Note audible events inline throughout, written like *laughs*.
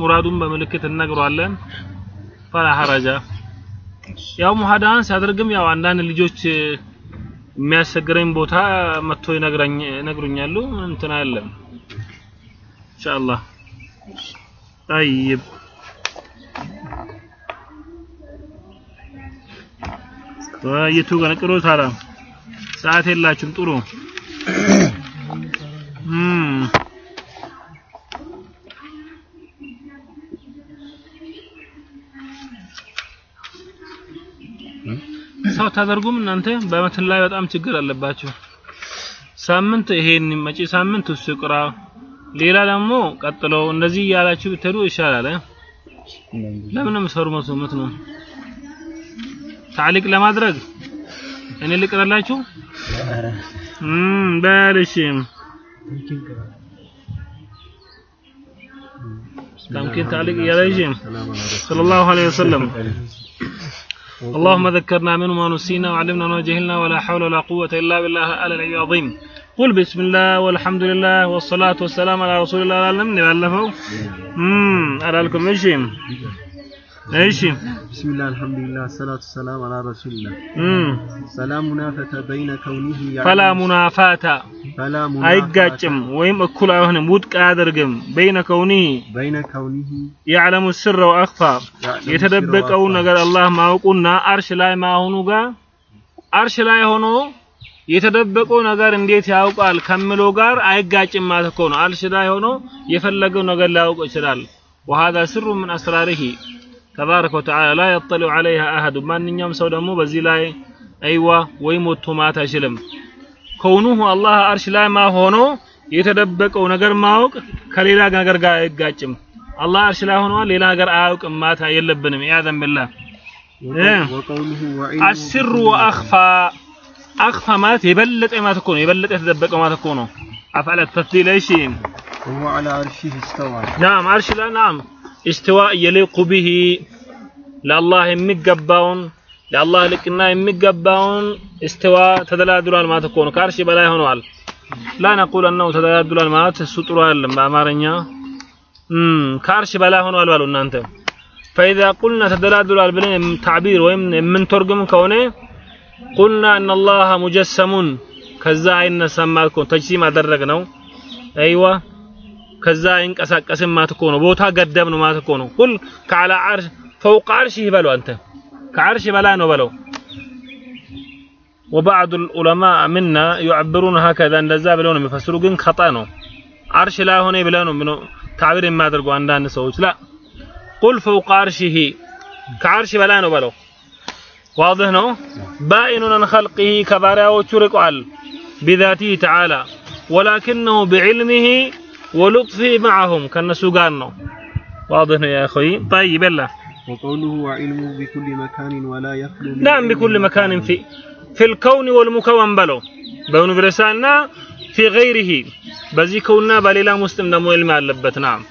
ሙራዱን በምልክት እነግሯለን። ፈላ ሐረጃ ያው ሙሐዳን ሲያደርግም ያው አንዳንድ ልጆች የሚያስቸግረኝ ቦታ መጥቶ ይነግረኝ ይነግሩኛሉ። እንትን አለም ኢንሻአላህ ጠይብ የቱ ቀን ቅሩ ታዲያ ሰዓት የላችሁም? ጥሩ *clears throat* እም ሰው ታደርጉም እናንተ በመትን ላይ በጣም ችግር አለባችሁ። ሳምንት ይሄን መጪ ሳምንት እሱ ቅራ፣ ሌላ ደግሞ ቀጥለው እንደዚህ እያላችሁ ብትሄዱ ይሻላል። እ? ለምን የምትሰሩ መስሎት ነው? ታሊቅ ለማድረግ እኔ ልቅረላችሁ? እም በልሽ تمكين تعليق يا رجيم صلى الله عليه وسلم اللهم ذكرنا منه ما نسينا وعلمنا ما جهلنا ولا حول ولا قوة إلا بالله العلي العلي العظيم. قل بسم الله والحمد لله والصلاة والسلام على رسول الله. العالم نبلفه امم على لكم إيش؟ ايش بسم الله الحمد لله الصلاة والسلام على رسول الله امم فلا منافة بين كونه يعلم فلا منافاة فلا አይጋጭም ወይም እኩል አይሆንም ውድቅ አያደርግም በይነ ከውኒ بين كونه ያዕለሙ ስረ ወአኽፋ የተደበቀው ነገር አላህ ማወቁና አርሽ ላይ ማሆኑ ጋር አርሽ ላይ ሆኖ የተደበቀው ነገር እንዴት ያውቃል ከምለው ጋር አይጋጭም ማለት እኮ ነው። አርሽ ላይ ሆኖ የፈለገው ነገር ሊያውቅ ይችላል። وهذا سر من أسراره تبارك وتعالى لا يطلع عليها أحد ማንኛውም ሰው ደግሞ በዚህ ላይ አይዋ ወይም ወጥቶ ማት አይችልም። ከውኑሁ አላህ አርሽ ላይ ማ ሆኖ የተደበቀው ነገር ማወቅ ከሌላ ነገር ጋር አይጋጭም። አላህ አርሽ ላይ ሆኖ ሌላ ነገር አያውቅም ማለት የለብንም። ኢያዘን ቢላህ إيه. وقوله وعلمه አስሩ ወአኽፋ አኽፋ ማለት የበለጠ ማለት እኮ ነው። የበለጠ የተደበቀ ማለት እኮ ነው። አፍዓለ ተፍዲል እሺ وهو على عرشه استوى ናም አርሽ ላይ ናም استواء يليق به. لله يمجباون لله لكنا يمجباون استواء تدلادل ما تكون. كارشي بلا يهونوال لا نقول أنه تدلادل ما تسطرال بأمارنيا. امم كارشي بلا يهونوال بالو انت فإذا قلنا تدلادل بلين تعبير ومن من ترجم كونه قلنا أن الله مجسم. كذا ان سماكم تجسيم ادرك أيوه. ከዛ አይንቀሳቀስም ማለት እኮ ነው። ቦታ ገደብ ነው ማለት እኮ ነው። ሁል ከዓላ ዓርሽ ፈውቅ ዓርሽህ በለው አንተ ከዓርሽ በላይ ነው በለው። وبعض العلماء منا يعبرون هكذا እንደዛ ብለው ነው የሚፈስሩ ግን خطأ ነው። ዓርሽ ላይ ሆነ ብለው ነው ምነው ታዕቢር የሚያደርጉ አንዳንድ ሰዎች ላ ቁል ፈውቅ ዓርሽህ ከዓርሽ በላይ ነው በለው። واضح ነው ባኢኑን عن خلقه ከባሪያዎቹ ርቋል بذاته تعالى ولكنه بعلمه ولطفي معهم كان سوغانو. واضح يا أخوي؟ طيب الله وقوله وعلمه بكل مكان ولا يخلو نعم بكل مكان في في الكون والمكون بلو. بون برسالنا في غيره. بزي كوننا بليلا مسلم دمو علم علبت نعم.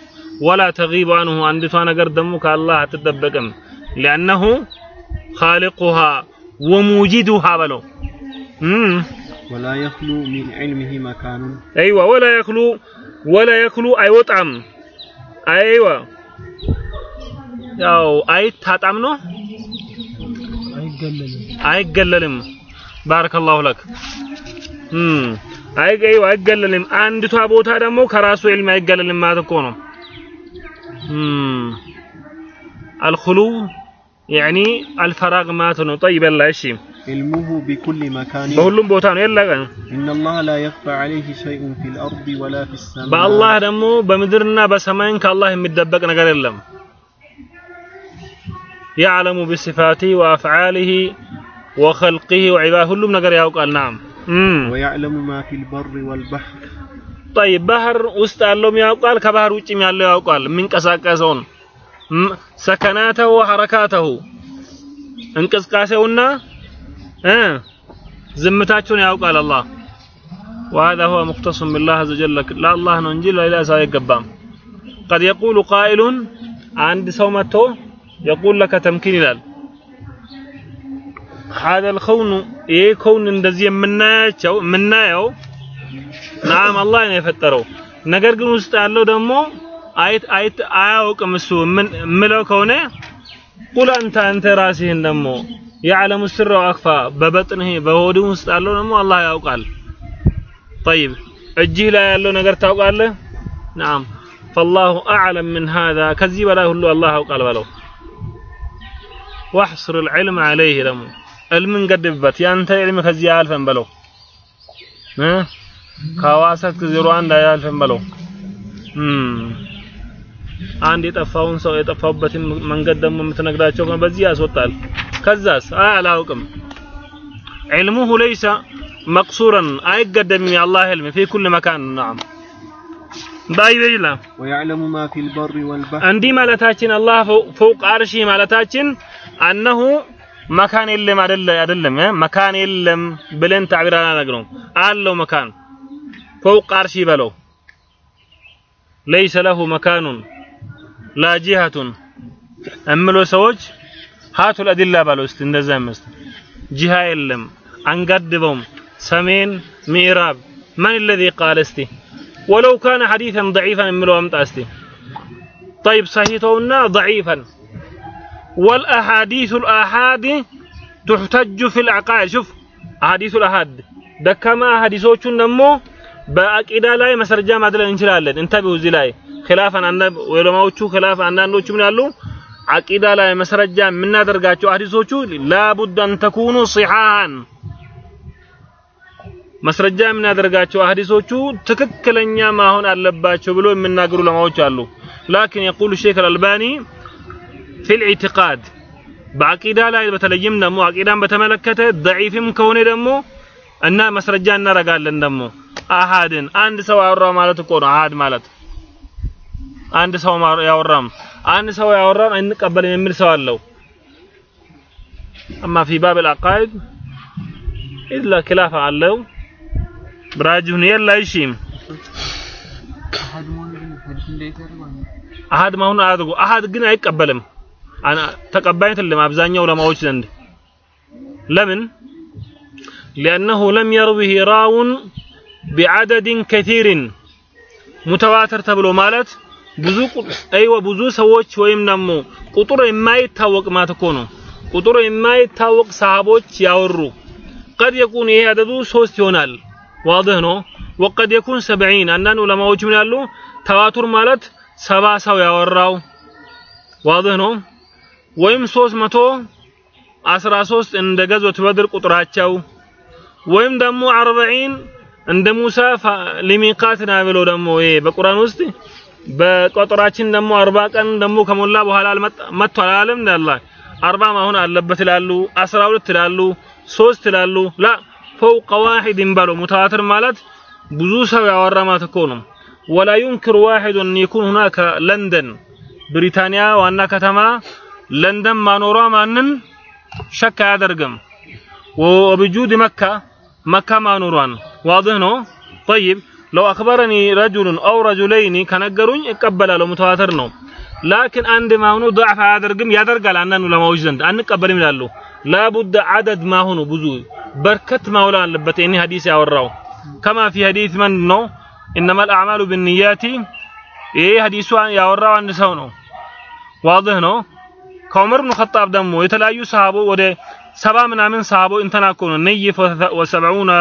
ولا تغيب عنه عند فانا غير دمك الله تدبقم لأنه خالقها وموجدها بلو. امم ولا يخلو من علمه مكان. أيوة ولا يخلو ወለ የክሉ አይወጣም። አይዋ ያው አይታጣም ነው አይገለልም አይገለልም። ባረከላሁ ለክ አይገው አይገለልም። አንድቷ ቦታ ደግሞ ከራሱ ዕልም አይገለልም ማለት እኮ ነው። አልኹሉ ያኒ አልፈራግ ማለት ነው። ጠይበላ እሺ علمه بكل مكان. بقولهم بوتان إيه يلا كان إن الله لا يخفى عليه شيء في الأرض ولا في السماء. بأ الله دمو بمدرنا بسماين كالله مدبق نقر اللهم يعلم بصفاته وأفعاله وخلقه وعباده. كلهم نقر يا قال نعم. مم. ويعلم ما في البر والبحر. طيب بحر وسط اللهم يا قال كبحر وجم يالله يا قال من قساقسون. سكناته وحركاته. انقسقاسه ዝምታቸውን ያውቃል አላህ وهذا هو مختص بالله عز وجل لا الله ነው እንጂ ለሌላ ሰው አይገባም قد يقول قائل አንድ ሰው መጥቶ يقول لك تمكين ይላል هذا الكون ይሄ ከውን እንደዚህ የምናያቸው የምናየው ናም አላህ ነው የፈጠረው ነገር ግን ውስጥ ያለው ደግሞ አይት አይት አያውቅም እሱ ምን ምለው ከሆነ ቁል አንተ አንተ ራስህን ደግሞ የዓለሙ ስር ወአክፋ በበጥንህ በሆድህ ውስጥ ያለው ደግሞ አላህ ያውቃል። طيب እጅህ ላይ ያለው ነገር ታውቃለህ? نعم فالله أعلم من هذا ከዚህ በላይ ሁሉ አላህ ያውቃል በለው። واحصر العلم عليه ደግሞ ዕልምን ገድብበት ያንተ ዕልም ከዚህ አያልፈን በለው እ ከሐዋሳ ከዜሮ አንድ አያልፈን በለው አንድ የጠፋውን ሰው የጠፋውበትን መንገድ ደግሞ የምትነግራቸው ከሆነ በዚህ ያስወጣል። ከዛስ? አላውቅም። ዒልሙሁ ለይሰ መቅሱረን አይገደምም። የአላህ ዒልም ፊ ኩል መካን። ነዓም ባይበይላ ወያዕለሙ ማ ፊል በሪ ወልባህር እንዲህ ማለታችን አላህ ፎቅ አርሺ ማለታችን አነሁ መካን የለም አይደለ አይደለም መካን የለም ብለን ታዕቢር አላደረግነውም። አለው መካን። ፎቅ አርሺ በለው። ለይሰ ለሁ መካኑን። لا جهتون أملو سوج هاتو الأدلة بالو استندزام مست. جهة إلهم أنقدبهم. سمين ميراب من الذي قال استي ولو كان حديثا ضعيفا أملو أمت أستي طيب صحيحنا ضعيفا. والأحاديث الأحاد تحتج في العقائد. شوف أحاديث الأحاد. ده كما أحاديثه نمو باقي لاي مسرجة ما دل انتبهوا زي لاي. ኺላፈን አንዳንድ ዑለማዎቹ خلاف አንዳንዶቹ ምን ያሉ አቂዳ ላይ መስረጃ የምናደርጋቸው ሐዲሶቹ لا بد أن تكون صحاحا መስረጃ የምናደርጋቸው ሐዲሶቹ ትክክለኛ መሆን አለባቸው ብሎ የሚናገሩ ዑለማዎች አሉ። لكن يقول الشيخ الألباني في الاعتقاد በአቂዳ ላይ በተለይም ደግሞ አቂዳን በተመለከተ ደዒፍም ከሆነ ደግሞ እና መስረጃ እናረጋለን ደግሞ አሃድን አንድ ሰው ያወራው ማለት እኮ ነው። አሃድ ማለት አንድ ሰው ያወራም አንድ ሰው ያወራን አንቀበልም የሚል ሰው አለው። አማ ፊ ባብ አልአቃኢድ ኢላ ኺላፍ አለው ብራጅሁን የላ ይሺም አሃድ መሆኑን አያድርጉ። አሃድ ግን አይቀበልም ተቀባይነት የለም አብዛኛው ዑለማዎች ዘንድ ለምን لأنه لم يروه راو بعدد كثير متواتر ተብሎ ማለት ብዙ አይዋ ብዙ ሰዎች ወይም ደግሞ ቁጥሩ የማይታወቅ ማለት እኮ ነው። ቁጥሩ የማይታወቅ ሰሃቦች ያወሩ ቀድ የቁን ይሄ አደዱ ሶስት ይሆናል። ዋድህ ነው። ወቀድ የኩን ሰብዒን አንዳንድ ዑለማዎች ምን ያሉ ተዋቱር ማለት ሰባ ሰው ያወራው ዋድህ ነው። ወይም 313 እንደ ገዝወት በድር ቁጥራቸው ወይም ደግሞ አርበዒን እንደ ሙሳ ለሚቃት ብሎ ደግሞ ይሄ በቁርአን ውስጥ በቆጠራችን ደግሞ አርባ ቀን ደግሞ ከሞላ በኋላ መጥቶ አላለም አላ አርባ መሆን አለበት ይላሉ። አስራ ሁለት ይላሉ። ሶስት ይላሉ። ላ ፈውቀ ዋሂድን በሉ ሙተዋትር ማለት ብዙ ሰው ያወራ እኮ ነው። ወላ ዩንክር ዋሂዱን የኩን ሁናከ ለንደን ብሪታንያ ዋና ከተማ ለንደን ማኖሯ ማንን ሸክ አያደርግም። ወብጁድ መካ መካ ማኖሯን ዋድህ ነው። ጠይብ لو أخبرني رجل أو رجلين كان جرون يقبل على متواترنا لكن عند ما هو ضعف هذا الرقم يدرج على أننا لا موجودين أن قبل من الله لابد عدد ما هو بزوج. بركة ما ولا لبت إني حديث الرأو كما في حديث من نو. إنما الأعمال بالنيات. إيه حديث أو አንድ عن ነው واضح ነው بن ብን ኸጣብ ደግሞ يسحبه وده سبع من عمن سحبه انتنا كونه نيف وسبعون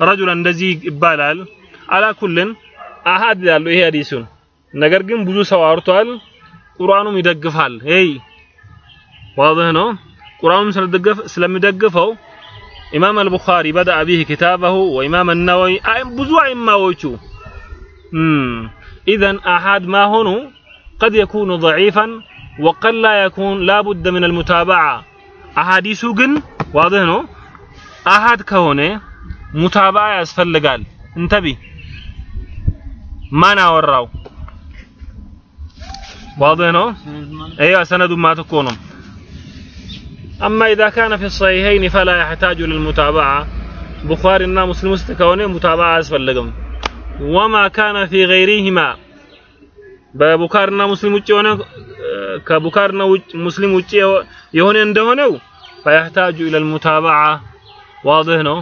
رجلا نزيق بالال على كل أحد يقول إيه هي ديسون نقدر جم بجو سوار توال قرآنهم يدقف حال إيه واضح نو؟ قرآنهم سلم يدقف سلم يدقف هو إمام البخاري بدأ به كتابه وإمام النووي أي بجو أي ما وجو إذن أحد ما هنو قد يكون ضعيفا وقل لا يكون لابد من المتابعة. أحاديثه جن واضح نو؟ أحد كهونه متابعة أسفل لقال انتبه. ማን አወራው واضح ነው ايوه سند ما تكون اما اذا كان في الصحيحين فلا يحتاج للمتابعه بخاري እና ሙስሊም ውስጥ ከሆነ ሙታባ አያስፈልግም وما كان في غيرهما በቡካርና ሙስሊም ውጭ የሆነ ከቡካርና ሙስሊም ውጭ የሆነ እንደሆነው فيحتاج الى المتابعه واضح ነው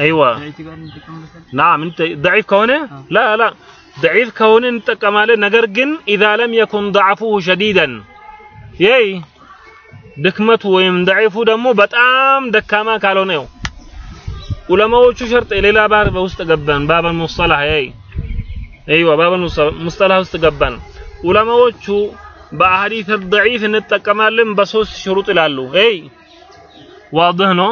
ايوه نعم ضعيف كونه لا لا ضعيف كونه እንጠቀማለን። ነገር ግን اذا لم يكن ضعفه شديدا ይይ ድክመቱ ወይም ضعيፉ ደግሞ በጣም ደካማ ካልሆነ ነው ዑለማዎቹ ሸርጥ ሌላ ባር ውስጥ ገባን። ባበል ሙስጠላህ ይይ አይዋ ባበል ሙስጠላህ ውስጥ ገባን። ዑለማዎቹ በአሐዲስ ضعيፍ እንጠቀማለን። በሶስት ሽሩጥ ይላሉ። ይይ واضح نو؟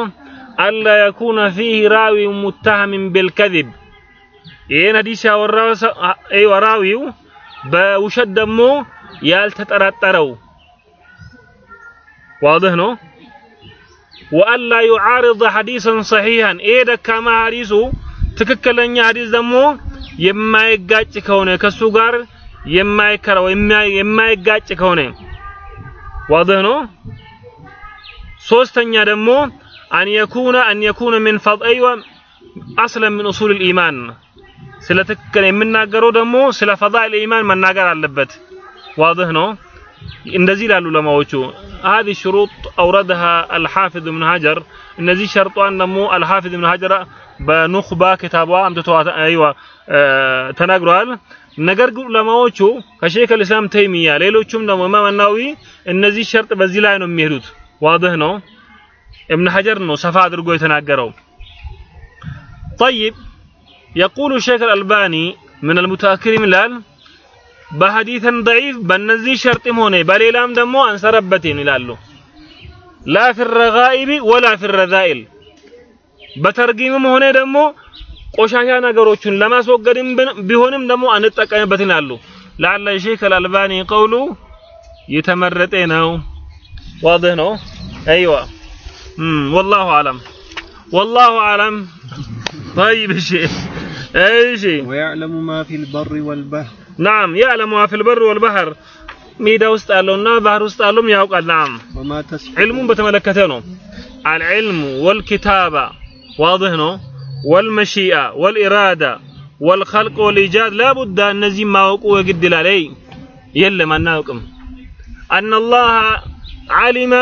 الا يكون فيه راوي متهم بالكذب. ይሄን ሐዲስ ያወራው አይዋ ራዊው በውሸት ደግሞ ያልተጠራጠረው واضح ነው ወአላ يعارض حديثا صحيحا. ይሄ ደካማ ሐዲሱ ትክክለኛ ሐዲስ ደግሞ የማይጋጭ ከሆነ ከሱ ጋር የማይከራው የማይጋጭ ከሆነ واضح ነው ثوستنيا دمو أن يكون أن يكون من فض ايوا أصلا من أصول الإيمان. سلتكل يمناغرو دمو سلا فضائل الإيمان مناغر አለበት واضح نو؟ اندزي لالو لماوچو هذه شروط أوردها الحافظ ابن هاجر. اندزي شرطان مو الحافظ ابن هاجر بنخبة كتابه عند أيوه تناغروال ነገር ግን ለማዎቹ ከሼክ አልኢስላም ተይሚያ ሌሎችም ደግሞ ማማናዊ እነዚህ ሸርጥ በዚህ ላይ ነው የሚሄዱት ዋድህ ነው። እብን ሐጀር ነው ሰፋ አድርጎ የተናገረው። طيب يقول الشيخ الألباني من المتأخرين الآن በሐዲስ ضعيف በነዚህ ሸርጥም ሆነ በሌላም ደግሞ አንሰረበትን ይላሉ። ላ ፊ ወላ ፊ በተርጊምም ሆነ ደግሞ ቆሻሻ ነገሮችን ለማስወገድም ቢሆንም ደግሞ አንጠቀምበት ይላሉ። ለአለ ሼክ አልአልባኒ ቀውሉ የተመረጠ ነው። ዋድህ ነው። ايوه امم والله اعلم والله اعلم طيب الشيخ ايش ويعلم ما في البر والبحر نعم يعلم ما في البر والبحر ሜዳ ውስጥ ያለውና ባህር ውስጥ ያለውም ያውቃል نعم وما تسقط علم በተመለከተ ነው العلم والكتابة واضح ነው والمشيئة والإرادة والخلق والإيجاد لا بد እነዚህ ማወቁ የግድ ይላል አይ የለም አናውቅም أن الله علم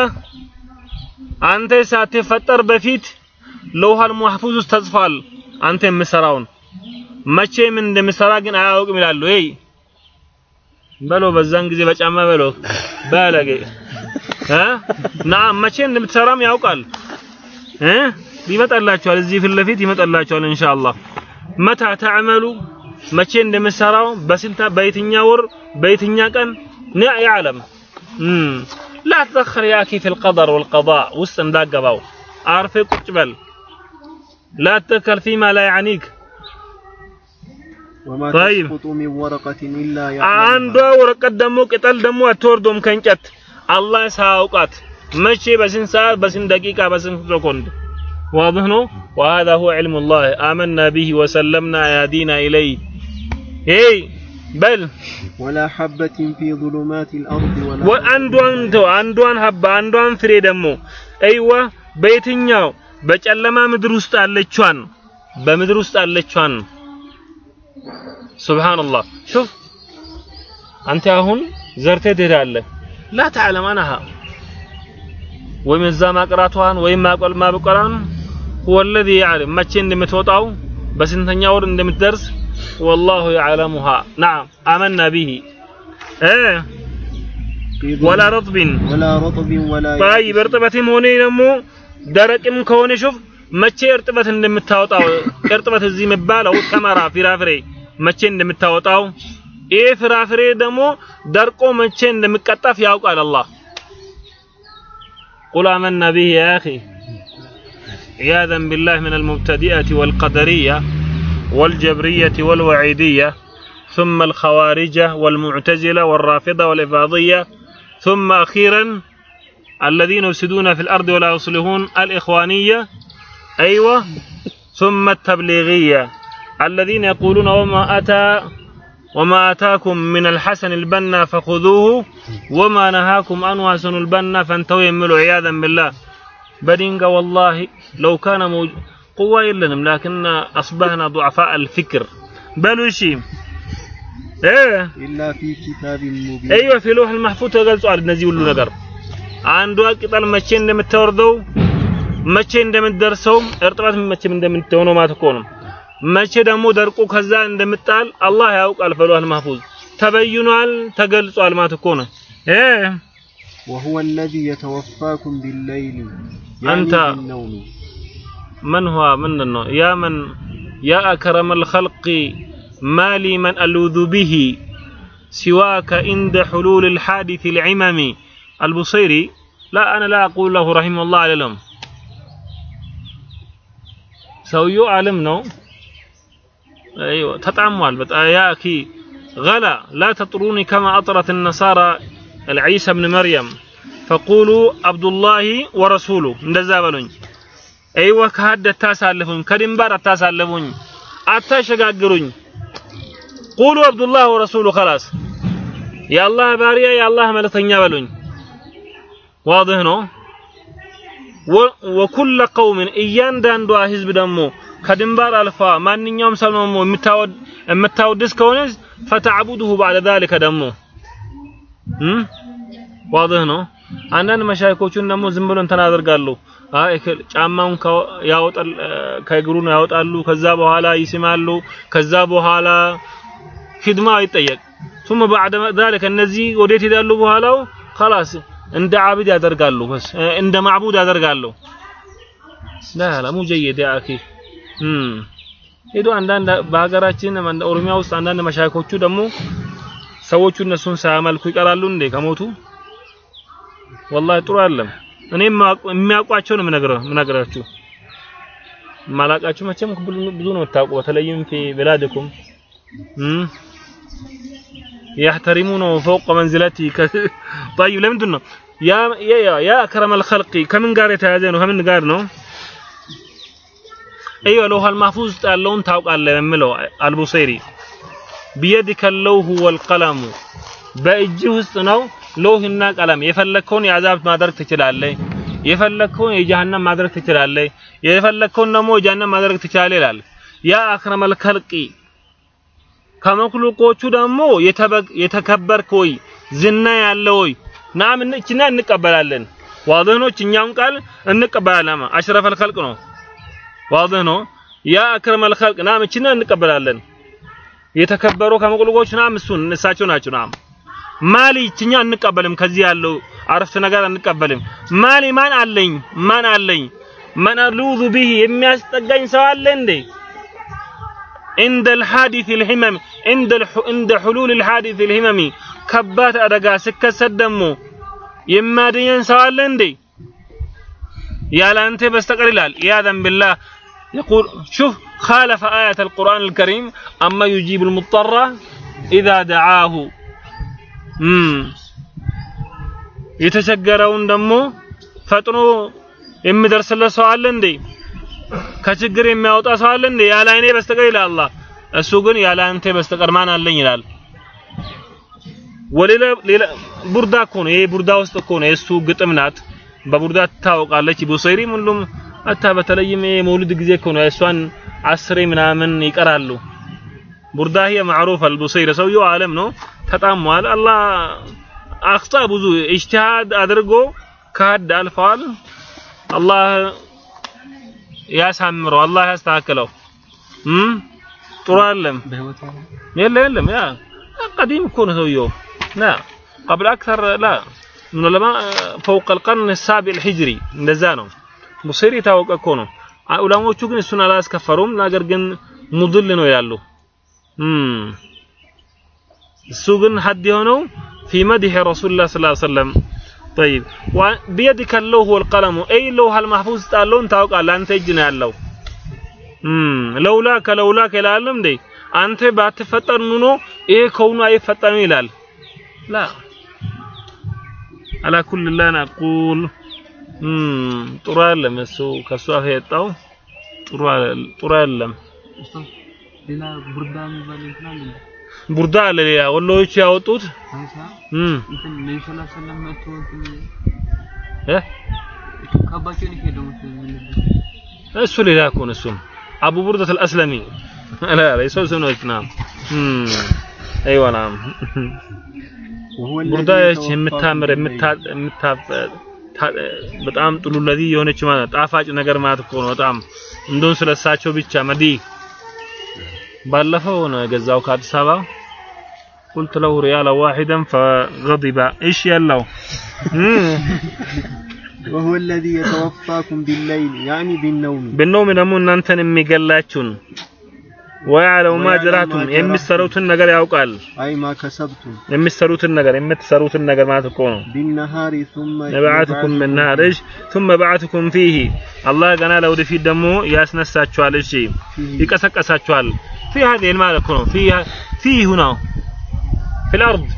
አንተ ሳትፈጠር በፊት ለውሃል ሙህፉዝ ውስጥ ተጽፏል። አንተ የምሰራውን መቼ ምን እንደምሰራ ግን አያውቅም ይላሉ። እይ በሎ በዛን ጊዜ በጫማ በሎ ባለጌ እ ናም መቼ እንደምትሰራም ያውቃል። እ ይመጣላችኋል እዚህ ፊት ለፊት ይመጣላችኋል ኢንሻአላህ። መታ ተዕመሉ መቼ እንደምሰራው በስንታ በየትኛ ወር በየትኛ ቀን? ያዕለም لا تذخر يا أخي في القدر والقضاء وسم ذاك قباو أعرفك وتقبل لا تذكر فيما لا يعنيك. وما طيب. تسقط من ورقة إلا يعلمها. عند ورقة دموك اتل دمو اتور دوم كنكت الله ساوقات مشي بس ساعة بس دقيقة بس سكوند واضح نو؟ وهذا هو علم الله. آمنا به وسلمنا أيدينا إليه. هي በል። ወላ ሐበቲን ፊ ዙሉማቲል አርድ አንዷን ተው አንዷን ሀባ አንዷን ፍሬ ደግሞ አይዋ በየትኛው? በጨለማ ምድር ውስጥ አለቿን በምድር ውስጥ አለቿን ሱብሃንአላህ። ሹፍ አንተ አሁን ዘርተህ ትሄዳለህ። ላ ተዕለም አንሃ ወይም እዛ ማቅራቷን ወይም ማቆል ማብቀራን ሁወለዚ ያዕለም መቼ እንደምትወጣው በስንተኛ ወር እንደምትደርስ والله يعلمها نعم آمنا به ايه في ولا ظلمات رطب ولا رطب ولا طيب እርጥበትም ሆነ ደግሞ ደረቅም ከሆነ ሹፍ መቼ እርጥበት እንደምታወጣው እርጥበት እዚህ የሚባለው ተመራ ፍራፍሬ መቼ እንደምታወጣው ይህ ፍራፍሬ ደግሞ ደርቆ መቼ እንደሚቀጠፍ ያውቃል አላህ ቁል አመና ቢህ ያ አኺ عياذا بالله من المبتدئة والقدرية والجبرية والوعيدية ثم الخوارجة والمعتزلة والرافضة والإفاضية ثم أخيرا الذين يفسدون في الأرض ولا يصلحون الإخوانية أيوة ثم التبليغية الذين يقولون وما أتى وما أتاكم من الحسن البنا فخذوه وما نهاكم عنه حسن البنا فانتهوا عياذا بالله. بدينك والله لو كان موج... قوة لنا لكن أصبحنا ضعفاء الفكر بلو شيء إيه إلا في كتاب مبين ايوه في لوح المحفوظ ተገልጿል እነዚህ ሁሉ ነገር አንዷ ቅጠል መቼ እንደምታወርደው መቼ እንደምትደርሰውም እርጥበት መቼ እንደምትሆነው ማለት እኮ ነው። መቼ ደግሞ ደርቆ ከዛ እንደምጣል አላህ ያውቃል። ፈሏል ማህፉዝ ተበይኗል፣ ተገልጿል ማለት እኮ ነው። እ وهو الذي يتوفاكم بالليل يعني أنت- بالنوم من هو من ነው ያ من يا أكرم الخلق ما لي من ألوذ به سواك عند حلول الحادث العمم البصيري لا أنا لا أقول له رحمه الله على لهم ሰውየው ዓለም ነው ايوه ተጣሟል በጣም ያ አኺ غلا لا تطروني كما أطرت النصارى العيسى ابن مريم فقولوا عبد الله ورسوله እንደዛ በሉኝ አይወ ከሀድ አታሳልፉኝ፣ ከድንባር አታሳልፉኝ፣ አታሸጋግሩኝ። ቁሉ አብዱላህ ወረሱሉ ከላስ የአላህ ባሪያ የአላህ መልእክተኛ በሉኝ። ዋድህ ነው። ወኩለ ቀውምን እያንዳንዷ ህዝብ ደግሞ ከድንባር አልፋ ማንኛውም ሰው ደግሞ የምታወድስ ከሆነ ፈተዕቡድሁ ባዕደ ዛሊከ ደግሞ ዋድህ ነው። አንዳንድ መሻይኮቹን ደግሞ ዝም ብሎ እንትን አደርጋለሁ ጫማውን ያወጣል ከእግሩ ነው ያወጣሉ ከዛ በኋላ ይስማሉ ከዛ በኋላ ሂድማ አይጠየቅ ثم بعد ذلك እነዚህ ወዴት ሄዳሉ በኋላው خلاص እንደ ዓቢድ ያደርጋሉ በስ እንደ ማዕቡድ ያደርጋሉ ላ ላ mu جيد يا اخي ሄዶ አንዳንድ በሀገራችን ኦሮሚያ ውስጥ አንዳንድ መሻይኮቹ ደግሞ ሰዎቹ እነሱን ሳያመልኩ ይቀራሉ እንዴ ከሞቱ ወላሂ ጥሩ አይደለም እኔ የሚያውቋቸው ነው የምነግራችሁ ማላቃችሁ መቼም ብዙ ነው የምታውቁ በተለይም في بلادكم يحترمونه فوق منزلته طيب ለምንድን ነው ያ ያ ያ አክረም الخلق ከምን ጋር የተያዘ ነው ከምን ጋር ነው ايوه لوح المحفوظ ውስጥ ያለውን ታውቃለህ የምለው አልቡሰይሪ بيدك اللوح والقلم በእጅ ውስጥ ነው ሎህና ቀለም የፈለከውን የአዛብ ማድረግ ትችላለህ። የፈለከውን የጀሃነም ማድረግ ትችላለህ። የፈለከውን ደግሞ የጀሃነም ማድረግ ትችላለህ ይላል። ያ አክረመል ከልቂ ከመክሉቆቹ ደግሞ የተከበርክ ወይ ዝና ያለ ወይ ናም እችና እንቀበላለን። ዋድህ እኛውን ቃል እንቀበላለን። አሽረፈል ከልቅ ነው። ዋድህ ነው። ያ አክረመል ከልቅ ናም እችና እንቀበላለን። የተከበሩ ከመክሉቆቹ ናም እሱን እሳቸው ናቸው ናም ማሊ እኛ እንቀበልም ከዚህ ያለው አረፍተ ነገር እንቀበልም ማሊ ማን አለኝ ማን አለኝ ማን አሉዙ ቢሂ የሚያስጠጋኝ ሰው አለ እንዴ عند الحادث الهمم عند الح... عند حلول الحادث الهمم كبات አደጋ ሲከሰት ደግሞ የማድኘን ሰው አለ እንዴ ያለ አንተ በስተቀር ይላል ኢያዘን ቢላህ يقول شوف خالف آية القرآن الكريم أما يجيب المضطر إذا دعاه የተቸገረውን ደግሞ ፈጥኖ የሚደርስለት ሰው አለ እንዴ? ከችግር የሚያወጣ ሰው አለ እንዴ? ያለ እኔ በስተቀር ይላል አላህ። እሱ ግን ያለ አንተ በስተቀር ማን አለኝ ይላል። ወሌላ ሌላ ቡርዳ እኮ ነው። ይሄ ቡርዳ ውስጥ እኮ ነው። የእሱ ግጥም ናት። በቡርዳ ትታወቃለች። ቡሰይሪም ሁሉም አታ በተለይም የመውሊድ ጊዜ እኮ ነው። እሷን አስሬ ምናምን ይቀራሉ ቡርዳ هي معروف البصيري ሰውየው ዓለም ነው ተጣሟል አላህ አክጣ ብዙ ኢጅቲሃድ አድርጎ ከሀድ አልፈዋል አላህ ያሳምረው አላህ ያስተካክለው እም ጥሩ አይደለም የለ የለም ያ ቀዲም እኮ ነው ሰውየው ና قبل اكثر لا من العلماء فوق القرن السابع الهجري እንደዛ ነው ሙሰይሪ የታወቀ እኮ ነው ዑለሞቹ ግን እሱን አላስከፈሩም ነገር ግን ሙድል ነው ያሉ እሱ ግን ሐድ የሆነው ፊ መድሒ ረሱልላህ ስላ ሰለም ጠይብ። ብየድከ ለውህ ወልቀለሙ አይ ለውህ አልማህፉዝ ጣለውን ታውቃለህ አንተ እጅ ነው ያለው። ለውላከ ለውላከ ይላልም እንዴ? አንተ ባትፈጠር ኑኖ ይሄ ከውኑ አይፈጠርም ይላል። ላ አላ ኩል ላ ናቁል። ጥሩ አይደለም እሱ። ከእሱ አፍ የወጣው ጥሩ አይደለም። ሌላ ቡርዳ የሚባል እንትን አለ ቡርዳ አለ ሌላ ወሎዎች ያወጡት አይሳ እም እንትን ነብዩ ሰለላሁ ዐለይሂ ወሰለም መጥቶ እንትን እ ካባቸውን ይሄደው እሱ ሌላ እኮ ነው እሱም አቡ ቡርደት አልአስለሚ ላ ላ የሰው ስም ነው ናም አይዋ ናም وهو الذي ቡርዳዎች يتوفاكم የምታምር بالليل. የምታ ታ- በጣም ጥሩ ለዚ የሆነች ማለት ጣፋጭ ነገር ማለት እኮ ነው። በጣም እንደውን ስለሳቸው ብቻ መዲ ባለፈው ነው የገዛው ከአዲስ አበባ قلت له ريالا واحدا فغضب ايش يلاو وهو الذي يتوفاكم بالليل يعني بالنوم بالنوم ደግሞ እናንተን የሚገላችሁን ወያለው ማ ጀራቱም የሚሰሩትን ነገር ያውቃል أي ما كسبتم የሚሰሩትን ነገር የምትሰሩትን ነገር ማለት እኮ ነው بالنهار ثم ነብዓትኩም ምን ናር እሺ ثم بعثكم فيه አላህ ገና ለወደፊት ደግሞ ያስነሳችኋል እሺ ይቀሰቀሳችኋል في هذه المادة كلهم فيها في هنا في الأرض.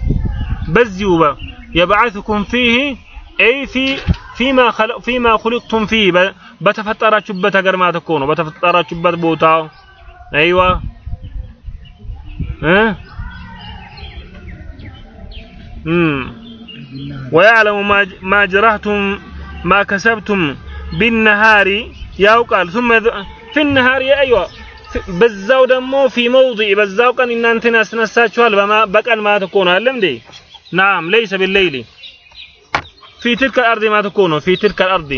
بزيوبة يبعثكم فيه أي في فيما خلق فيما خلقتم فيه. بتفترى شبة غير ما تكونوا بتفترى شبت بوتا. أيوة. ها؟ امم ويعلم ما ما جرحتم ما كسبتم بالنهار يا وقال. ثم في النهار يا أيوة. በዛው ደግሞ ፊ መውዲ በዛው ቀን እናንተን ያስነሳችኋል። በቀን ማለት እኮ ነው አይደለም እንዴ? نعم ليس بالليل في تلك الأرض ማለት እኮ ነው። في تلك الأرض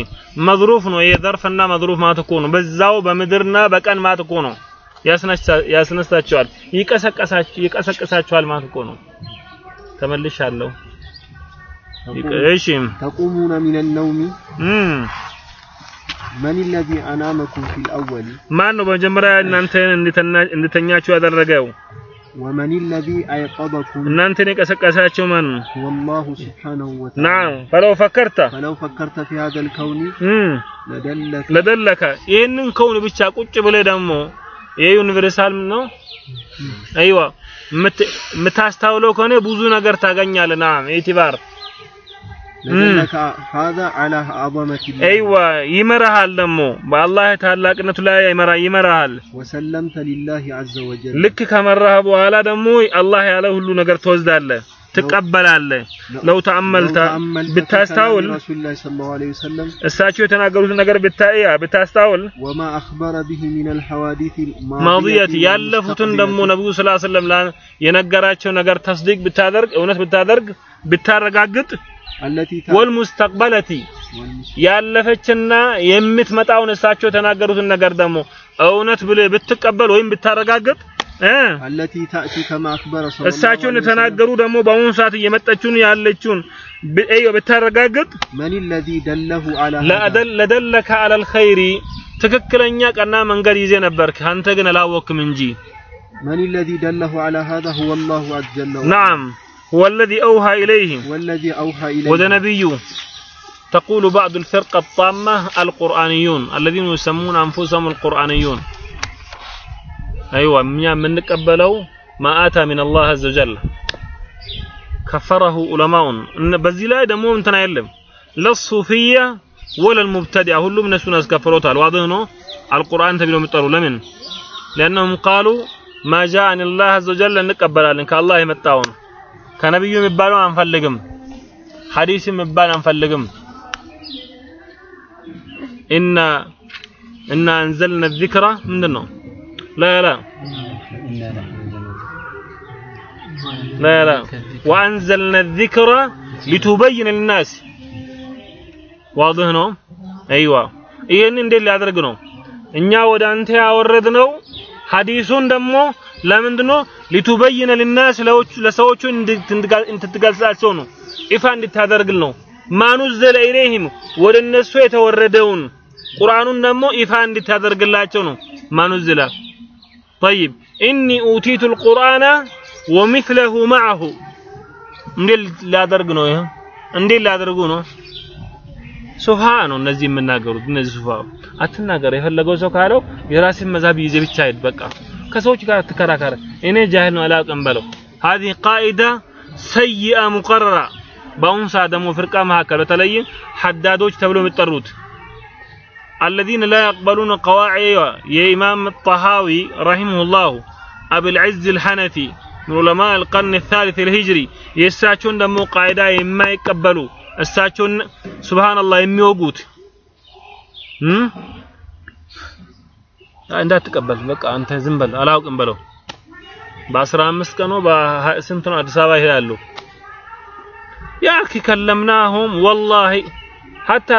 مظروف ነው። የ ظرف ና مظروف ማለት እኮ ነው። በዛው በምድርና በቀን ማለት እኮ ነው ያስነሳችኋል። ይቀሰቀሳችኋል ማለት እኮ ነው። ተመልሻለሁ። እሺ تقومون من النوم من الذي أنامكم في الأول ማን ነው በመጀመሪያ እናንተ እንድተኛችሁ ያደረገው? ወመን ለዚ አይቀበኩም እናንተን የቀሰቀሳችሁ ማን ነው? ወላሁ ስብሓነሁ ወተዓላ ናም ፈለው ፈከርተ። ፈለው ፈከርተ ፊ ሀዘል ከውኒ ለደለከ። ለደለከ። ይህንን ከውን ብቻ ቁጭ ብለህ ደግሞ ይሄ ዩኒቨርሳል ነው? አይዋ የምታስታውለው ከሆነ ብዙ ነገር ታገኛለህ። ናም። ኢቲባር ነደለከ ሀዛ ዐላ ዐዘመት ይመራሃል ደግሞ በአላህ ታላቅነቱ ላይ ይመራ ይመራሃል። ልክ ከመራህ በኋላ ደግሞ አላህ ያለ ሁሉ ነገር ትወስዳለህ። ትቀበላለህ። ለው ተአመልታ ብታስተውል እሳቸው የተናገሩት ነገር ብታይ ብታስተውል ወማ ያለፉትን ደግሞ ነብዩ ሰለላሁ ዐለይሂ ወሰለም የነገራቸው ነገር ተስዲቅ ብታደርግ እውነት ብታደርግ ብታረጋግጥ ወልሙስተቅበለቲ ያለፈችና የምትመጣውን እሳቸው የተናገሩትን ነገር ደግሞ እውነት ብለህ ብትቀበል ወይም ብታረጋግጥ አለቲ ታእቲ ከማ አክበረ እሳቸውን የተናገሩ ደግሞ በአሁኑ ሰዓት እየመጣችውን ያለችውን ብእዮ ብታረጋግጥ መን ለዚ ደለሁ አላ ለደለከ አለል ኸይሪ ትክክለኛ ቀና መንገድ ይዜ ነበርክ። አንተ ግን አላወቅም እንጂ። መን ለዚ ደለሁ አላ ሀዛ ሁወ አላሁ አጀለ ነዓም هو الذي أوحى إليهم. والذي أوحى إليهم. وده نبي تقول بعض الفرقة الطامة القرآنيون الذين يسمون أنفسهم القرآنيون. أيوة من نقبلوا ما آتى من الله عز وجل. كفره علماء. بزي لا دمو من يلم لا الصوفية ولا المبتدع كلهم من ناس كفروتها الواضح انه القرآن تبي لهم لمن؟ لأنهم قالوا ما جاء عن الله عز وجل نقبل لك الله يمتعون ከነብዩ የሚባለው አንፈልግም፣ ሐዲስ የሚባል አንፈልግም። እና እና አንዘልነ ዚክራ ምንድን ነው? ላላ ላላ ወአንዘልነ ዚክራ ሊቱበይነ ሊናስ ዋድህ ነው። አይዋ ይህን እንዴት ሊያደርግ ነው? እኛ ወደ አንተ ያወረድነው ሐዲሱን ደግሞ ለምንድነው ሊቱበይነ للناس ለሰዎቹ እንድትገልጻቸው ነው ይፋ እንድታደርግል ነው ማኑዘለ ኢለይሂም ወደ እነሱ የተወረደውን ቁርአኑን ደግሞ ይፋ እንድታደርግላቸው ነው ማኑዘለ طيب إني أوتيت القرآن ومثله معه እንዴት ሊያደርግ ነው ይሄ እንዴት ሊያደርጉ ነው ሱፋ ነው እነዚህ የምናገሩት እነዚህ ሱፋ አትናገር የፈለገው ሰው ካለው የራስን መዛብ ይዘህ ብቻ ሂድ በቃ ከሰዎች ጋር አትከራከር እኔ ጃሂል ነው አላውቅም በለው هذه قاعدة سيئة مقررة በአሁኑ ሰዓት ደግሞ ፍርቃ መካከል በተለይ ሐዳዶች ተብሎ የሚጠሩት الذين لا يقبلون قواعد የኢማም الطهاوي رحمه الله أبي العز الحنفي من علماء القرن الثالث الهجري የእሳቸውን ደግሞ ቃይዳ የማይቀበሉ እሳቸውን ሱብሃንአላህ የሚወጉት እንዳትቀበል በቃ አንተ ዝም በል አላውቅም በለው። በአስራ አምስት ቀኑ በስንት ነው አዲስ አበባ ይሄዳሉ። ያ አኺ ከለምናሁም ወላሂ ሀታ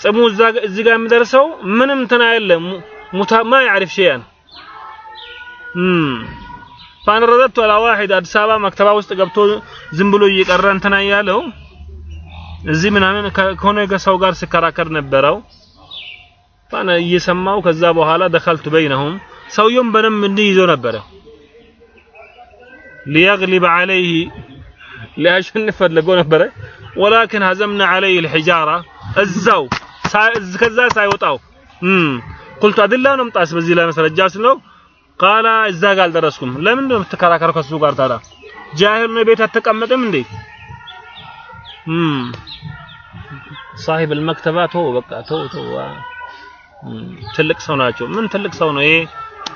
ጽሙ እዚህ ጋር የሚደርሰው ምንም እንትና የለም ሙታ ማ ያዕሪፍ ፋን ረደቱ አላ ዋሂድ አዲስ አበባ መክተባ ውስጥ ገብቶ ዝም ብሎ እየቀረ እንትና እያለው እዚህ ምናምን ከሆነ ሰው ጋር ሲከራከር ነበረው ፋን እየሰማው ከዛ በኋላ ደኸልቱ በይነሁም ሰውየውም በደንብ እንዲህ ይዞ ነበረ ሊየግሊበ ዐለይህ ሊያሸንፍ ፈለገው ነበረ ወላኪን ሀዘምና ዐለይህ ልሒጃራ እዛው ሳ- እዝ- ከዛ ሳይወጣው እም ቁልቱ አድላውን አምጣስ በዚህ ላይ መስረጃ ስለው ቃላ እዛ ጋር አልደረስኩም ለምን ነው የምትከራከረው ከሱ ጋር ታዲያ ጃሂል ነው ቤት አትቀመጥም እንዴ እም ሳሂብ المكتبة ተው በቃ ተው ተው እም፣ ትልቅ ሰው ናቸው ምን ትልቅ ሰው ነው ይሄ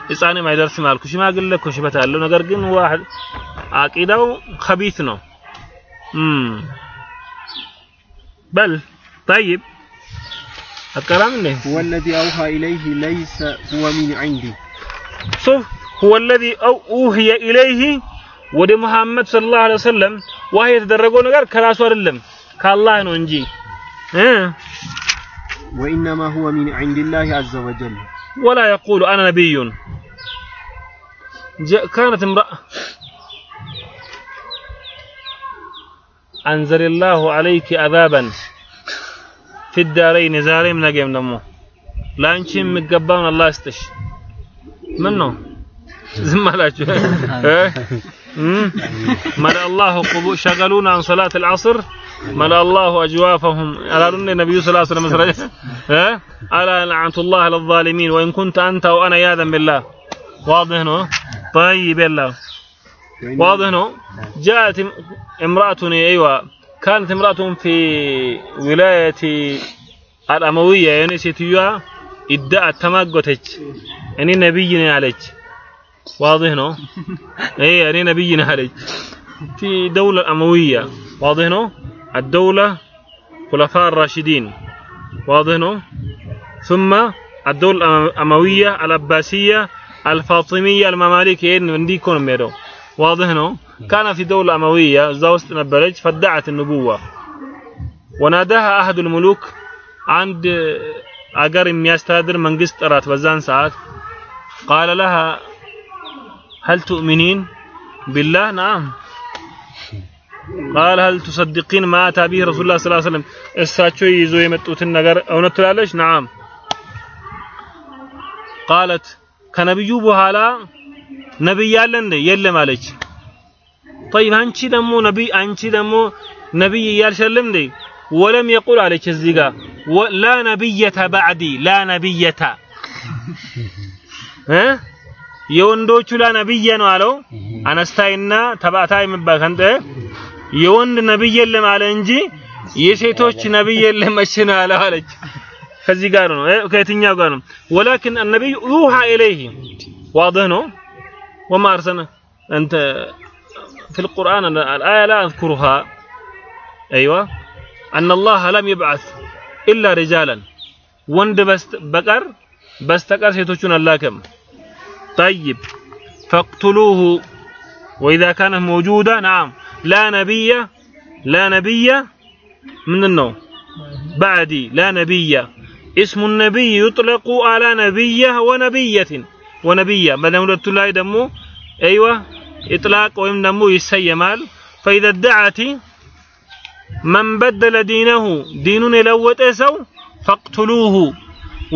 ህፃንም አይደርስም አልኩ ሽማግሌ እኮ ሽበት ያለው ነገር ግን ዋህድ አቂዳው خبيث ነው እም በል طيب አቀራም እንዴ هو الذي أوحى إليه ليس هو من عندي شوف هو الذي أو أوحي إليه ወደ መሐመድ ሰለላሁ ዐለይሂ ወሰለም ዋህይ የተደረገው ነገር ከራሱ አይደለም ከአላህ ነው እንጂ እ وإنما هو من عند الله عز وجل. ولا يقول أنا نبي. كانت امرأة أنزل الله عليك عذابا في الدارين زارين من أجل نمو لا انشين متقبان الله استش. منه زم *laughs* لا شو. *laughs* إيه؟ ما الله قبو شغلونا عن صلاة العصر. من الله أجوافهم. على رن النبي صلى الله عليه وسلم *laughs* ألا لعنة الله للظالمين وإن كنت أنت وأنا ياذا بالله واضح هنا طيب الله واضح هنا طيب جاءت امرأة أيوة. كانت امرأة في ولاية الأموية. يعني ستيوها ادعت تماقتك يعني نبي عليك واضح هنا *laughs* إيه يعني نبي عليك في دولة الأموية. واضح هنا الدولة خلفاء الراشدين. واضح نو؟ ثم الدولة الأموية العباسية الفاطمية المماليكية إيه دي كون ميرو. واضح نو؟ كان في دولة أموية زاوست نبرج فادعت النبوة. وناداها أحد الملوك عند أجر يستهدر من قست رات بزان ساعات. قال لها هل تؤمنين بالله؟ نعم. قال هل تصدقين ما أتى به رسول الله صلى الله عليه وسلم እሳቸው ይዞ የመጡትን ነገር እውነት ትላለች نعم قالت ከነብዩ በኋላ ነብይ አለ እንዴ የለም አለች طيب አንቺ ደግሞ ነብይ አንቺ ደግሞ ነብይ እያልሸለም እንዴ ወለም የቁል አለች እዚህ ጋር ወ- ላ ነብየተ ባዕዲ ላ ነብየተ እ የወንዶቹ ላ ነብየ ነው አለው አነስታይና ተባታይ የሚባል ከንተ የወንድ ነብይ የለም አለ እንጂ የሴቶች ነብይ የለም መቼ ነው አለ አለች ከዚህ ጋር ነው እ ከየትኛው ጋር ነው ወላኪን النبي يوحى اليه واضح ነው وما ارسلنا انت في القرآن الآية لا أذكرها أيوة أن الله لم يبعث إلا رجالا وند بست بقر بستقر سيتوچون اللاكم طيب فاقتلوه وإذا كان موجودا نعم لا نبي لا نبي من النوم بعدي لا نبي اسم النبي يطلق على نبيه ونبية ونبية بدل ሁለቱ ላይ ደግሞ ايوه اطلاق ወይም ደግሞ ይሰየማል فاذا ادعت من بدل دينه دينون የለወጠ ሰው فاقتلوه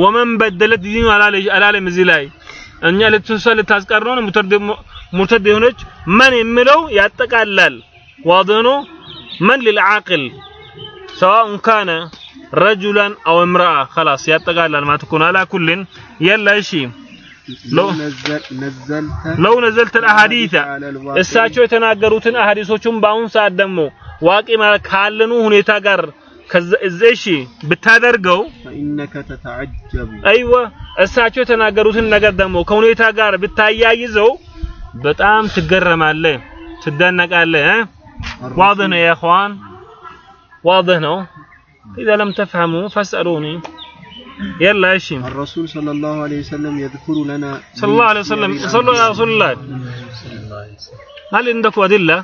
ومن بدلت دينه አላለም እዚህ ላይ እኛ ልትሰ ልታስቀር ነው ሙርተድ የሆነች መን የሚለው ያጠቃላል واضح ነው من للعاقل سواء كان رجلا او امراه خلاص ያጠቃላል ማለት ነው على كل يلا እሺ لو لو- نزل نزلت ለው ነዘልተ الأحاديث على الواقع እሳቸው የተናገሩትን አሐዲሶቹን በአሁን ሰዓት ደግሞ ዋቂ ማለት ካለኑ ሁኔታ ጋር ከዛ እሺ ብታደርገው فإنك تتعجب አይወ እሳቸው የተናገሩትን ነገር ደግሞ ከሁኔታ ጋር ብታያይዘው በጣም ትገረማለህ ትደነቃለህ እ واضح ነው يا اخوان واضح ነው اذا لم تفهموا فاسالوني يلا ايش الرسول صلى الله عليه وسلم يذكر لنا صلى الله عليه وسلم صلوا على رسول الله هل عندكم أدلة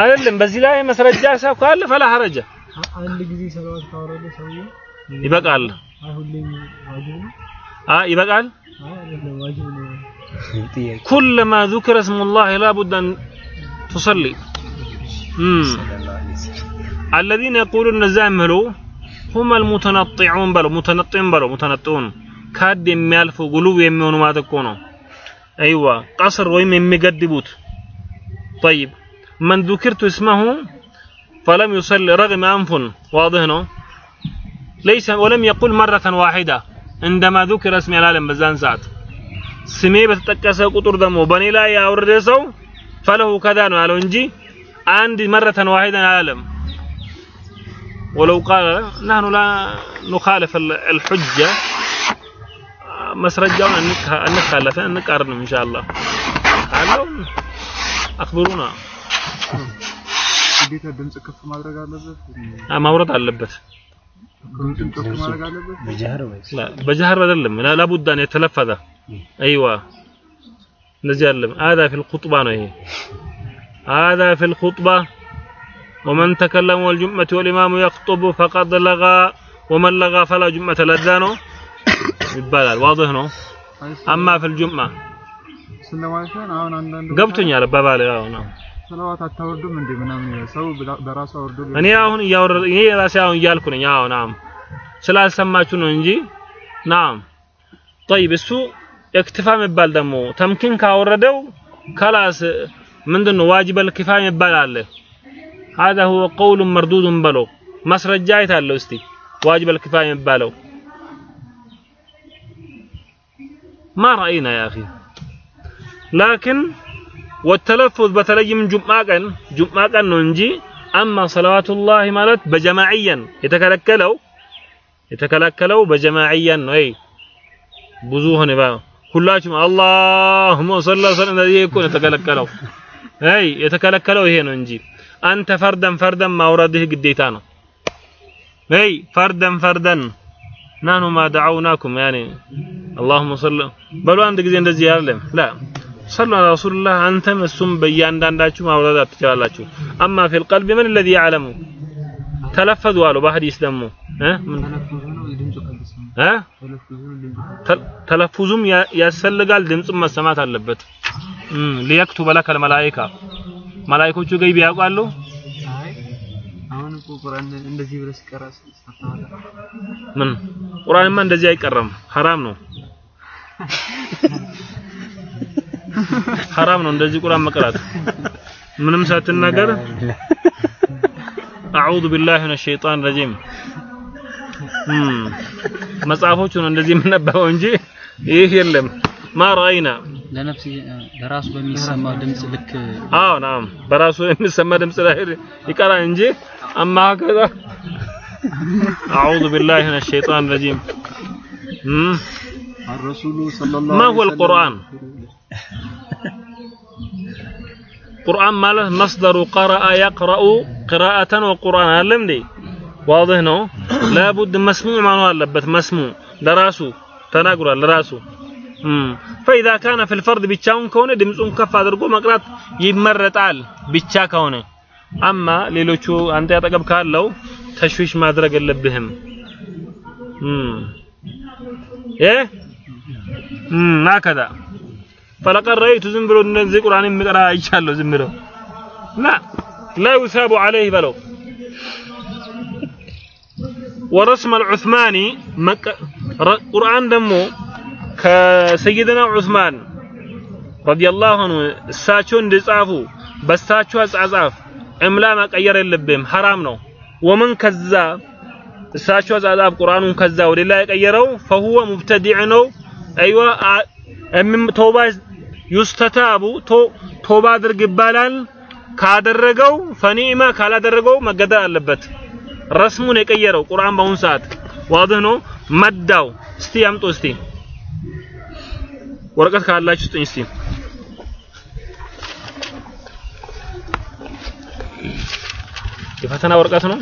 አይደለም በዚህ ላይ መስረጃ ሰው ካለ ፈላ ሐረጀ አንድ ጊዜ ሰለዋት ካወረደ ሰውዬው ይበቃል አይ ሁሌም ዋጅብ ነው አ ይበቃል አይ አይደለም ዋጅብ ነው *laughs* كلما ذكر اسم الله لابد أن تصلي. امم الذين يقولون زملوا هم المتنطعون بل متنطعون بل متنطعون. كاد يمالف قلوب يمون ما تكونوا أيوة. قصر ويم يمقدبوت طيب. من ذكرت اسمه فلم يصلي رغم أنف واضح نو؟ ليس ولم يقول مرة واحدة. عندما ذكر اسم العالم بزان سات. سمي بتتكسر قطر دمو. بني لا يا ورد ከዛ ነው ያለው እንጂ አንድ መረተን ዋሂደን አላለም ولو قال نحن لا نخالف ال- الحجة መስረጃውን እንካ- እንካለፈን እንቃርንም ኢንሻአላህ ካለው አክብሩና ግዴታ ድምጽ ከፍ ማድረግ አለበት አ- ማውረድ አለበት ድምጽን ከፍ ማድረግ አለበት لا بجهر አይደለም لا لابد ان يتلفظ ايوه እንደዚህ አይደለም هذا في الخطبه ነው ይሄ هذا في الخطبه ومن تكلم والجمعة والإمام يخطب فقد لغى ومن لغى فلا جمعة لذا ነው ይባላል واضح ነው أما في الجمعة ስለማለት ሳይሆን አሁን አንዳንዱ ገብቶኛል አባባል ያው ነው ሰለዋት አታወርዱም እንዴ ምናምን ይላል ሰው ብላ- በራሱ አወርዶ ሊሆን እኔ አሁን እያወረደ እኔ ራሴ አሁን እያልኩ ነኝ አዎ ናም ስላልሰማችሁ ነው እንጂ ናም طيب እሱ እክትፋ የሚባል ደግሞ ተምኪን ካወረደው ከላስ ምንድነው ዋጅበል ኪፋ የሚባል አለ هذا هو قول مردود በለው ማስረጃ አይታለሁ እስቲ ዋጅበል ኪፋ የሚባለው ما رأينا يا أخي لكن والتلفظ በተለይም ጁምዓ ቀን ጁምዓ ቀን ነው እንጂ አማ ሰለዋቱላህ ማለት በጀማዕያን የተከለከለው የተከለከለው በጀማዕያን ነው። አይ ብዙ ሆነ ባ ሁላችሁም አላሁመ ሰላ ሰለም ይሄ እኮ ነው የተከለከለው። አይ የተከለከለው ይሄ ነው እንጂ አንተ ፈርደን ፈርደን ማውረድህ ግዴታ ነው። አይ ፈርደን ፈርደን ናኑ ማ ደዓውናኩም ያኔ አላሁመ ሰላ በሉ አንድ ጊዜ እንደዚህ አይደለም ላ ሰሉ አላ አንተም እሱም በእያንዳንዳችሁ ማውረድ አትችላላችሁ። አማ ፊል ቀልቢ መን ለዚ ያዕለሙ ተለፈዙ አሉ በሐዲስ ደግሞ። ተለፉዙም ያስፈልጋል ድምፅም መሰማት አለበት። ሊየክቱበ ለከል መላኢካ። መላኢኮቹ ገይብ ያውቃሉ? ምን? ቁርአንማ እንደዚህ አይቀረም ሐራም ነው። *laughs* ሐራም ነው እንደዚህ ቁርአን መቅራት ምንም ሳትናገር አዑዙ ቢላሂ ሚነ ሸይጣን ረጂም እም መጽሐፎቹ ነው እንደዚህ የምነበበው እንጂ ይህ የለም ማ ረአይና ለነፍስ ለራሱ በሚሰማው ድምጽ ልክ አዎ ናም በራሱ የሚሰማ ድምጽ ላይ ይቀራል እንጂ አማ ከዛ አዑዙ ቢላሂ ሚነ ሸይጣን ረጂም እም الرسول صلى الله ما عليه هو وسلم القرآن *laughs* ቁርአን ማለት መስደሩ ቀረአ የቅረኡ ቅራአተን ወቁርአን አለ እንዴ ዋضህ ነው ላቡድ መስሙ ማኑ አለበት መስሙዕ ለራሱ ተናግሯል ለራሱ ፈኢዛ ካነ ፊል ብቻውን ከሆነ ድምፁን ከፍ አድርጎ መቅራት ይመረጣል ብቻ ከሆነ አማ ሌሎቹ አንተ ያጠገብ ካለው ተሽዊሽ ማድረግ የለብህም እ هكذا فلقد رأيت ዝም ብሎ እንደዚህ ቁርአን የሚቀራ አይቻለሁ ዝም ብሎ لا لا يثاب عليه بلو ورسم العثماني مك... ر- قرآن دمو كسيدنا عثمان رضي الله عنه እሳቸው እንደጻፉ በሳቸው አጻጻፍ እምላ መቀየር የለብህም ሐራም ነው ወመን ከዛ እሳቸው አጻጻፍ ቁርአኑን ከዛ ወደ ሌላ የቀየረው فهو مبتدع ነው አይዋ አ- እምም ተውባ ዩስተታቡ ቶ- ቶባ አድርግ ይባላል ካደረገው ፈኒማ ካላደረገው መገደል አለበት ረስሙን የቀየረው ቁርአን በአሁኑ ሰዓት ዋድህ ነው መዳው እስቲ ያምጡ እስቲ ወረቀት ካላችሁ ስጡኝ እስቲ የፈተና ወረቀት ነው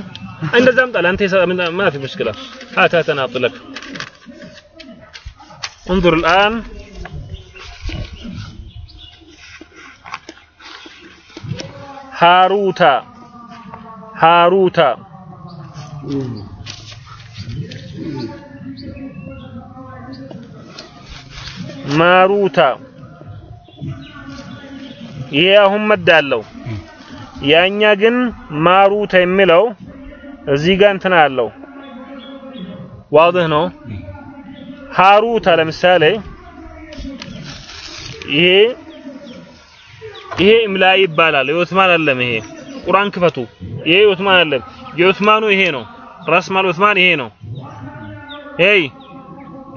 እንደዛ አምጣ ለአንተ የሰ- ምን- ما في مشكلة هات هات انا اعطي لك انظر الآن هاروتا هاروتا ማሩታ ይሄ አሁን መድ አለው። ያኛ ግን ማሩታ የሚለው እዚህ ጋር እንትን አለው። ዋድህ ነው። ሃሩታ ለምሳሌ ይሄ ይሄ ኢምላይ ይባላል። የዑስማን አለም ይሄ ቁርአን ክፈቱ። ይሄ የዑስማን አለም የዑስማኑ ይሄ ነው። ረስመል ዑስማን ይሄ ነው። ሄይ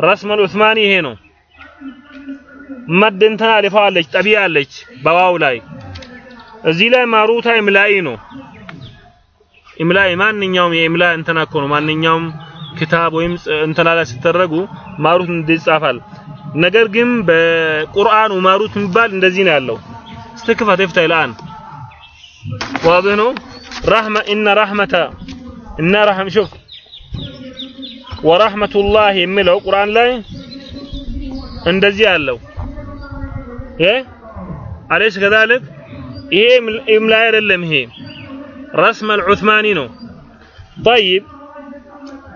ረስመል ዑስማን ይሄ ነው። መድ አሊፋ አለች ጠቢያ አለች በዋው ላይ እዚህ ላይ ማሩታ ኢምላይ ነው። ኢምላይ ማንኛውም የኢምላ እንትና እኮ ነው። ማንኛውም ክታብ ወይም እንትና ላይ ሲተረጉ ማሩት እንደዚህ ይጻፋል። ነገር ግን በቁርአኑ ማሩት የሚባል እንደዚህ ነው ያለው። كيف تفتي الآن. واضح رحمة إن رحمة إن رحمة شوف. ورحمة الله يملو قرآن لا عند زيال له إيه؟ أليس كذلك؟ إيه إملاير اللهم هي. رسم العثمانينو طيب.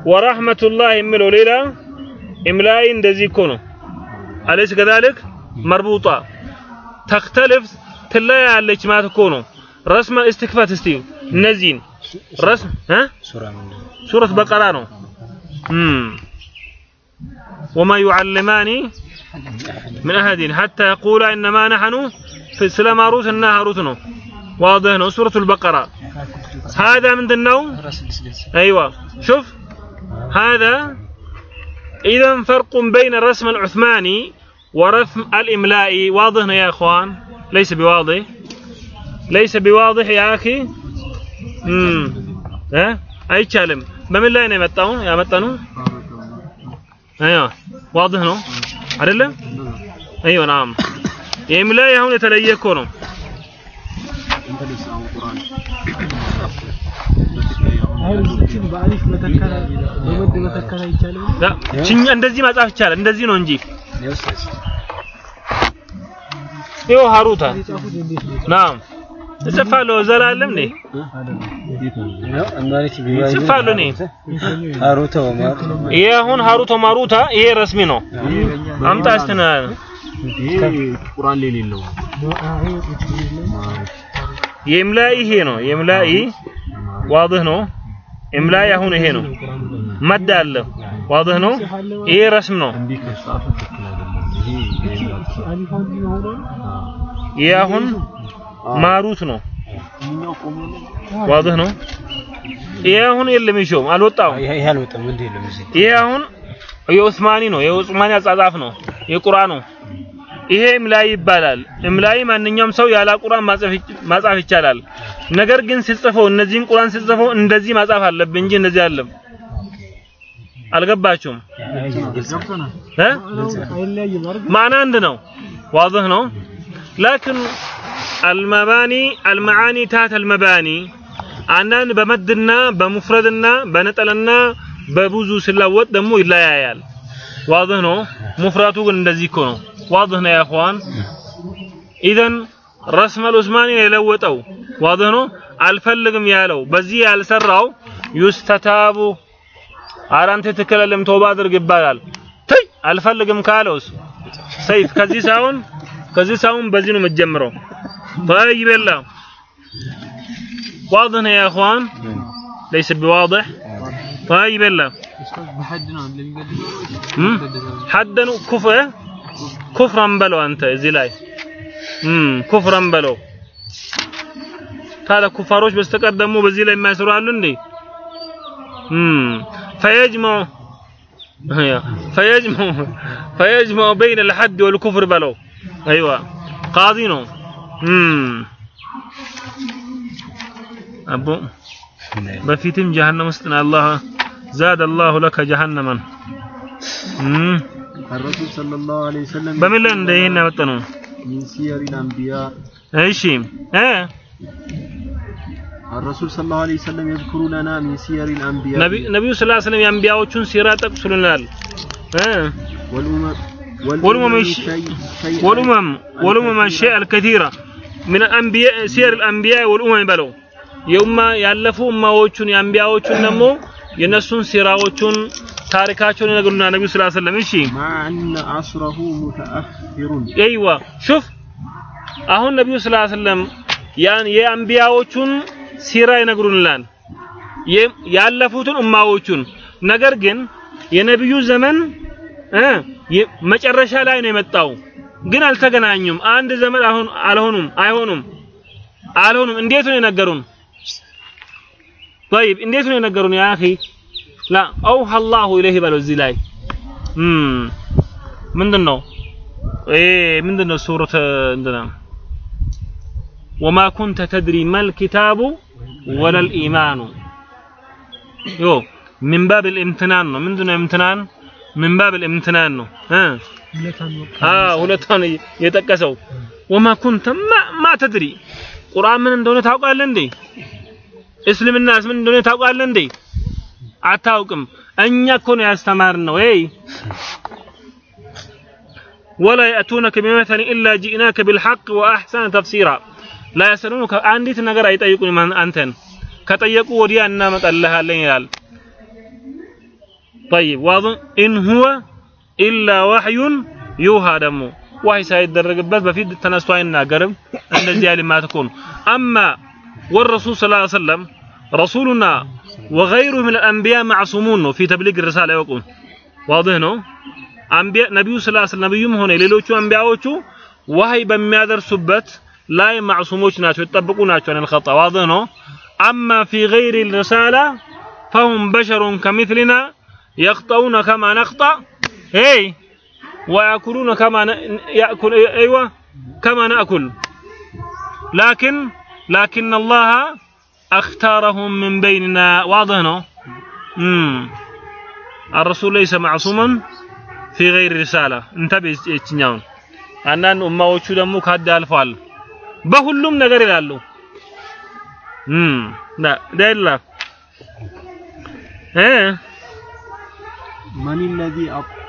ورحمة الله يملو ليلا إملاين دزي كونو. أليس كذلك؟ مربوطة. تختلف ትለያለች ማለት እኮ ነው ረስመ እስትክፋት እስቲ እነዚህን ረስም እ ሱረት በቀራ ነው እም وما يعلمان من أحد حتى يقولا إنما نحن في سلام هاروت إنها هاروت ነው واضح ነው سورة البقرة هذا من دنو أيوة شوف هذا إذا فرق بين الرسم العثماني ورسم الإملائي واضح يا إخوان ليس بواضح. ليس بواضح يا أخي. امم ها؟ አይቻልም በምን ላይ ነው የመጣው ያመጣነው አያ واضح ነው አይደለም ايوه نعم. ይሄም ላይ አሁን የተለየ እኮ ነው ችኛ እንደዚህ መጻፍ ይቻላል እንደዚህ ነው እንጂ ይኸው ሀሩታ ናም እጽፋለሁ ዘላለም ነኝ እጽፋለሁ ነኝ ይሄ አሁን ሀሩቶ ማሩታ ይሄ ረስሚ ነው። አምጣ እስትና ቁርአን ላይ ሌለው የምላይ ይሄ ነው። የምላይ ዋድህ ነው። የምላይ አሁን ይሄ ነው። መድ አለ ዋድህ ነው። ይሄ ረስም ነው። ይሄ አሁን ማሩት ነው። ዋضح ነው? ይሄ አሁን የለም ይሾም አልወጣውም ይሄ አሁን የኡስማኒ ነው። የኡስማኒ አጻጻፍ ነው። የቁርአኑ ይሄ እምላይ ይባላል። እምላይ ማንኛውም ሰው ያለ ቁርአን ማጻፍ ይቻላል። ነገር ግን ሲጽፈው እነዚህን ቁርአን ሲጽፈው እንደዚህ ማጻፍ አለብን እንጂ እንደዚህ አይደለም አልገባችሁም እ አይለያይም አይደል? ማና አንድ ነው واضح ነው لكن المباني المعاني تحت المباني አንዳንድ በመድና በሙፍረድና በነጠልና በብዙ ሲለወጥ ደግሞ ይለያያል واضح ነው ሙፍራቱ ግን እንደዚህ እኮ ነው واضح ነው يا اخوان اذا ረስመ ዑስማኒ የለወጠው واضح ነው አልፈልግም ያለው በዚህ ያልሰራው ዩስተታቡ አራንተ ተከለለም ተውባ አድርግ ይባላል ተይ አልፈልግም ካለውስ ሰይፍ ከዚህ ሳይሆን ከዚህ ሳይሆን በዚህ ነው የምትጀምረው طيب يلا واضح يا اخوان ليس بواضح طيب يلا በሐድ ነው እንደሚገድለው እም ሐደኑ ኩፍር ኩፍራን በለው አንተ እዚህ ላይ እም ኩፍራን በለው ታዲያ ኩፋሮች በስተቀር ደግሞ በዚህ ላይ የማይሰሩ አሉ እንዴ እም فيجمع فيجمع فيجمع بين الحد والكفر بلو. أيوة. قاضينه امم أبو بفيتم جهنم استنا الله زاد الله لك جهنما. امم الرسول صلى الله عليه وسلم بمن لن دهينا وتنو من سير الأنبياء. إيش إيه. الرسول صلى الله عليه وسلم يذكر لنا من سير الأنبياء ነቢዩ ስላ ስለም የአንቢያዎቹን ሲራ ጠቅሱልናል እ والأمم والأمم الش- شيء شيء والأمم والأمم الشيء الكثيرة من الأنبياء سير الأنبياء والأمم بلو የኡማ ያለፉ ኡማዎቹን የአንቢያዎቹን ደግሞ የነሱን ሲራዎቹን ታሪካቸውን ይነግሩና ነብዩ ሰለላሁ ዐለይሂ ወሰለም እሺ مع أن عصره متأخر አይዋ ሹፍ አሁን ነብዩ ሰለላሁ ዐለይሂ ወሰለም ያን የአንቢያዎቹን ሲራ ይነግሩንላል የ- ያለፉትን ኡማዎቹን ነገር ግን የነብዩ ዘመን እ የ- መጨረሻ ላይ ነው የመጣው ግን አልተገናኙም አንድ ዘመን አሁን አልሆኑም አይሆኑም አልሆኑም እንዴት ነው የነገሩን طيب እንዴት ነው የነገሩን ያ اخي لا اوحى الله اليه በለው እዚህ ላይ እም ምንድን ነው ይሄ ምንድን ነው ሱረተ እንትና وما كنت تدري ما الكتاب ولا الإيمان يو من باب الامتنان ነው ምንድን ነው امتنان من باب الامتنان ነው እ አዎ ሁለቷን የጠቀሰው ወማ ኩንተ ማ ተድሪ ቁርአን ምን እንደሆነ ታውቃለህ እንዴ እስልምናስ ምን እንደሆነ ታውቃለህ እንዴ አታውቅም እኛ እኮ ነው ያስተማርነው ኤይ ولا يأتونك بمثل إلا جئناك بالحق وأحسن تفسيرا لا يسألونك አንዲት ነገር አይጠይቁም አንተን ከጠየቁ ወዲያ እናመጣልሃለን ይላል طيب واضح إن هو إلا وحي يوحى ደግሞ ዋህይ ሳይደረግበት በፊት ተነስቶ አይናገርም እንደዚህ ያለ ማትኮን أما والرسول صلى الله عليه وسلم رسولنا وغيره من الأنبياء معصومون ነው في تبليغ الرسالة يقول واضح ነው አንቢያ ነብዩ ሰለላሁ ዐለይሂ ወሰለም ነብዩም ሆነ ሌሎቹ አንቢያዎቹ ወህይ በሚያደርሱበት ላይ ማዕሱሞች ናቸው የተጠበቁ ናቸው አን الخطا واضح ነው اما في غير الرساله فهم بشر كمثلنا يخطئون كما نخطأ هي ويأكلون كما ن- يأكل ايوه كما نأكل لكن لكن الله اختارهم من بيننا واضح ነው امم الرسول ليس معصوما في غير رسالة انتبه ይችኛውን አንዳንድ ኡማዎቹ ደግሞ ካዳ አልፈዋል በሁሉም ነገር ይላሉ እም ዳ ዳይላ እ من الذي أط-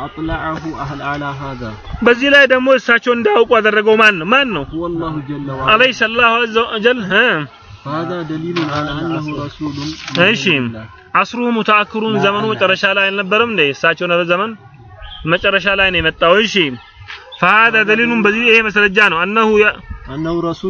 أطلعه أهل على هذا በዚህ ላይ ደግሞ እሳቸው እንዳያውቁ ያደረገው ማን ነው ማን ነው هو الله جل وعلا አለይሂ ሰላሁ ዐዘ ወጀል እ فهذا دليل على أنه رسول من እሺ دون الله. አስሩ ሙተአክሩን ዘመኑ መጨረሻ ላይ አልነበረም እንዴ እሳቸው ነበር ዘመን መጨረሻ ላይ ነው የመጣው እሺ فهذا دليل በዚህ ይሄ መስረጃ ነው أنه የ- أنه رسول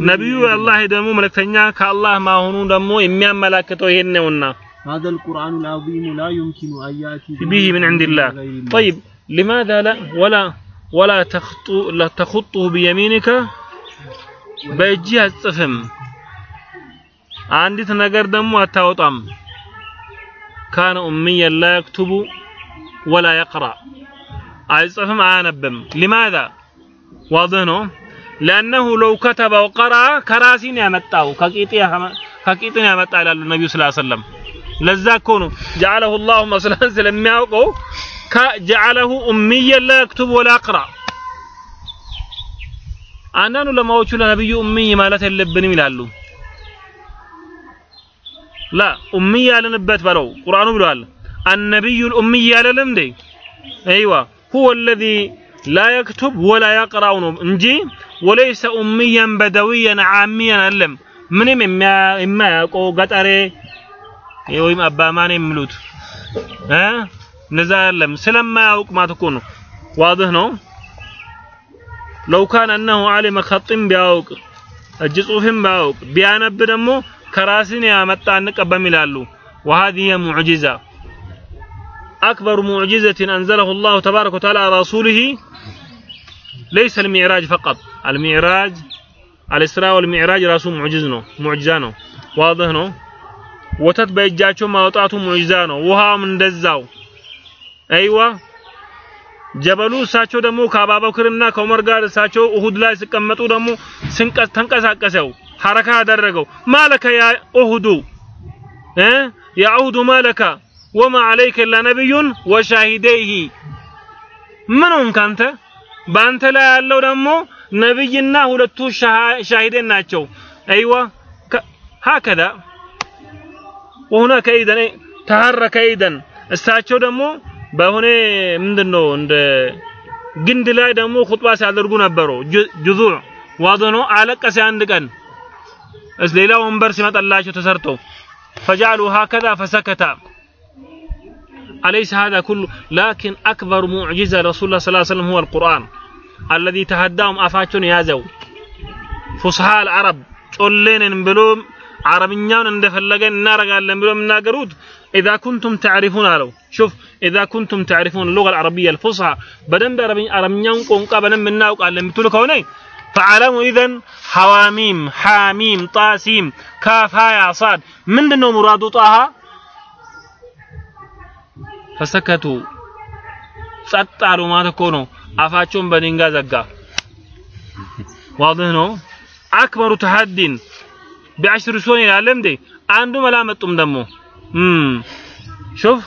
ነቢዩ من دون የአላህ ደግሞ መልእክተኛ ከአላህ ማሆኑ ደግሞ የሚያመላክተው ይሄን ነውና هذا القرآن العظيم لا يمكن أن يأتي به من عند الله غير الله. طيب لماذا لا ولا ولا تخطو لا تخطه بيمينك በእጅህ አትጽፍም አንዲት ነገር ደግሞ አታወጣም ካነ ኡምየን ላ የክቱቡ ወላ የቅራ አይጽፍም አያነብም لماذا واضح ነው لأنه لو كتب وقرأ ከራሲን ያመጣው ከቂጤ ከቂጥን ያመጣ ይላሉ ነቢዩ ሰለላሁ ዐለይሂ ወሰለም ለዛ እኮ ነው ጀዐለሁ ላሁ መስለን ስለሚያውቀው ጀዐለሁ ኡምየን ላ የክቱብ ወላ የቅራ አንዳንድ ዑለማዎቹ ለነብዩ ኡምይ ማለት የለብንም ይላሉ ላ ኡምይ ያለንበት በለው ቁርአኑ ብለዋል النبي الأمي ያለንም እንዴ ايوه هو الذي ላ የክቱብ ወላ ያቅራው ነው እንጂ ወለይሰ ኡምየን በደዊየን ዓሚየን አለም ምንም የማያውቀው ገጠሬ ወይም አባማን የሚሉት እነዛ አለም ስለማያውቅ ማለት እኮ ነው። ዋድህ ነው። ለው ካን አነሁ ዓሊመ ኸጢም ቢያውቅ እጅ ጽሑፍም ቢያውቅ ቢያነብ ደግሞ ከራስን ያመጣ አንቀበም ይላሉ። وهذه معجزة. أكبر معجزة أنزله الله تبارك وتعالى على ليس المعراج فقط المعراج الإسراء والمعراج راسه معجز ነው معجزة ነው واضح ነው ወተት በእጃቸው ማውጣቱ ሙዕጂዛ ነው ውሃም እንደዛው አይዋ ጀበሉ እሳቸው ደግሞ ከአባበክርና ከዑመር ጋር እሳቸው እሁድ ላይ ሲቀመጡ ደግሞ ስንቀስ ተንቀሳቀሰው ሐረካ አደረገው ማለከ ያ ኡሁዱ እ ያ ኡሁዱ ማለከ ወማ አለይከ ኢላ ነቢዩን ወሻሂደይሂ ምን ሆንክ አንተ በአንተ ላይ ያለው ደግሞ ነብይና ሁለቱ ሻሂዴን ናቸው። አይዋ ሀከዛ ወሁናከ ኢደን ተሐረከ ኢደን እሳቸው ደግሞ በሆነ ምንድነው እንደ ግንድ ላይ ደግሞ ኹጥባ ሲያደርጉ ነበሩ። ጁዙዕ ዋضኖ አለቀሰ አንድ ቀን። ሌላ ወንበር ሲመጣላቸው ተሰርቶ ፈጃሉ ሀከዛ ፈሰከታ أليس هذا كله؟ لكن أكبر معجزة رسول الله صلى الله عليه وسلم هو القرآن. الذي تهداهم أفاتون يازو فصحاء العرب. قلين بلوم. عربيان اندفلقين نار قال بلوم. ناقرود. إذا كنتم تعرفون لو شوف إذا كنتم تعرفون اللغة العربية الفصحى بدن عربي عربيان قنقا بدن من ناوك قال لم هوني فعلموا إذن حواميم حاميم طاسيم كافها يا صاد. من دنو مرادو طاها ፈሰከቱ ጸጥ አሉ ማለት እኮ ነው። አፋቸውን በድንጋይ ዘጋ። ዋድህ ነው። አክበሩ ተሐዲን ቢዐሽር ሱን ይላል እንዴ አንዱ መላ መጡም ደግሞ ሹፍ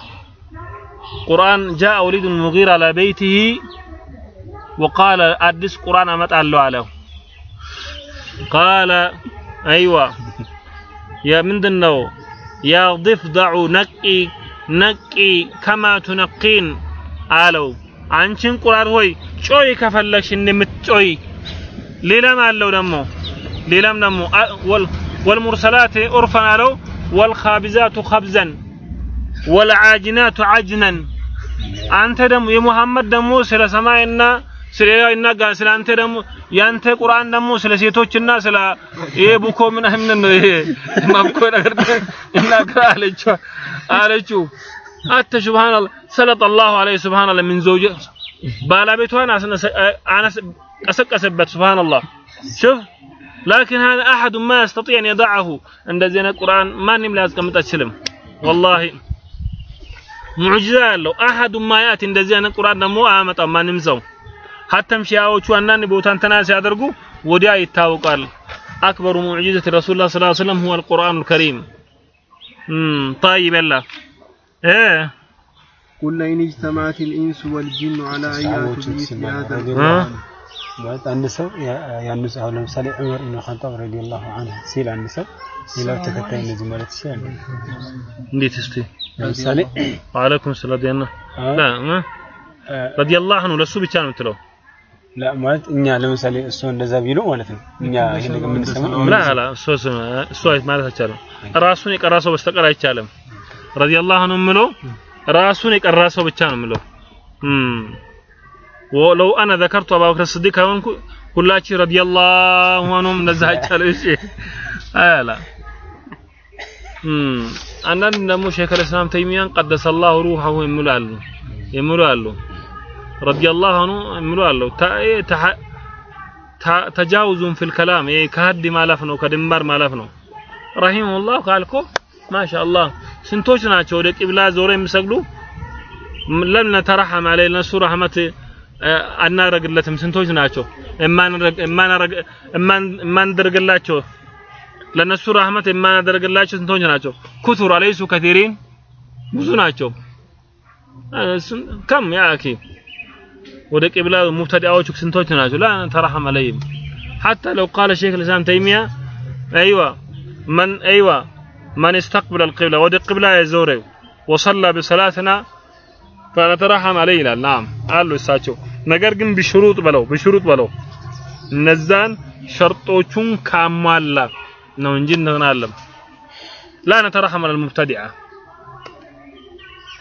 ቁርአን ጃአ ወሊድ ሙጊራ ለበይቲሂ ወቃለ አዲስ ቁርአን አመጣለሁ አለው። ቃለ አይዋ የምንድን ነው ያድፍደዑ ነቂ ነቂ ከማ ቱነቂን አለው አንቺን ቁርአን ሆይ ጮይ ከፈለግሽ እንደምትጮይ ሌላም አለው ደግሞ ሌላም ደግሞ ወልሙርሰላት ዑርፈን አለው ወልኻቢዛቱ ኸብዘን ወልዓጅናቱ ዓጅነን አንተ ደግሞ የሙሐመድ ደግሞ ስለ ሰማይና ስለ ሌላው ይናገራል ስለ አንተ ደግሞ ያንተ ቁርአን ደግሞ ስለ ሴቶችና ስለ ይሄ ቡኮ ምናምን ነው ይሄ ማብኮ ነገር ይናገራል አለችው አለችው አተ ሱብሃንአላህ ሰለጠ አላሁ ዐለይሂ ሱብሃንአላህ ምን ዘውጀ ባለቤቷን ቀሰቀሰበት ሱብሃንአላህ شوف لكن هذا أحد ما يستطيع أن يضعه عند زين القرآن ما نم لازم متأشلم والله معجزة له أحد ما يأتي عند زين القرآن مو آمت ما نمزو ሀተም ሺያዎቹ አንዳንድ ቦታን ተና ሲያደርጉ ወዲያ ይታወቃል። አክበሩ ሙዕጂዘት ረሱል ላ ስላ ስለም ሁወ አልቁርአኑ ልከሪም طيب يلا ايه قلنا إن اجتمعت الإنس አንድ ሰው ያን ሰው ለምሳሌ ዑመር ኢብኑ ኸጣብ ረዲየላሁ ዐንሁ ሲል አንድ ሰው ሌላው ተከታይ እንደዚህ ማለት ይችላል። እንዴት እስቲ? ለምሳሌ አለይኩም ሰላም። ዲያና ረዲየላሁ ዐንሁ ለሱ ብቻ ነው የምትለው? ማለት እኛ ለምሳሌ እሱ እንደዛ ቢሉ ማለት ነው እኛ ይሄን ነገር የምንሰማው ላ ላ እሱ እሱ ማለት አይቻልም። ራሱን የቀራ ሰው በስተቀር አይቻልም። ረዲየላሁ ዐንሁ የምለው ራሱን የቀራ ሰው ብቻ ነው የምለው ወለው አነ ዘከርቱ አቡበክር ስዲቅ ከሆንኩ ሁላችን ረዲየላሁ ዐንሁም እንደዛ አይቻልም። እሺ አላ አንዳንድ ደግሞ ሼክ አልእስላም ተይሚያን ቀደሰላሁ ሩሐሁ የሚሉ አሉ የሚሉ አሉ ረዲየላሁ ዐንሁ የሚሉ አሉ ተጃውዙን ፊል ከላም ይሄ ከሀድ ማለፍ ነው ከድንበር ማለፍ ነው። ረሂመሁላህ ካልኮ ማሻአላህ ስንቶች ናቸው ወደ ቂብላ ዞሮ የሚሰግዱ? ለም ነተረሐም አለይ ለነሱ ረህመት አናረግለትም። ስንቶች ናቸው? የማናደርግላቸው ለነሱ ረህመት የማናደርግላቸው ስንቶች ናቸው? ኩቱር አለይሱ ከቲሪን ብዙ ናቸው። ከም ያ አኺ ወደ ቂብላ ሙብተዲዓዎቹ ስንቶች ናቸው ላ ተረሐም አለይም حتى لو قال شيخ الإسلام تيمية أيوة من أيوة من استقبل القبلة ودي القبلة يزوره وصلى بصلاتنا ፈነተረሐም አለይ ይላል ናም አሉ እሳቸው ነገር ግን ቢሽሩጥ በለው ቢሽሩጥ በለው እነዛን ሸርጦቹን ካሟላ ነው እንጂ እንትን አለም ላ ነተረሐም አለል ሙብተዲዓ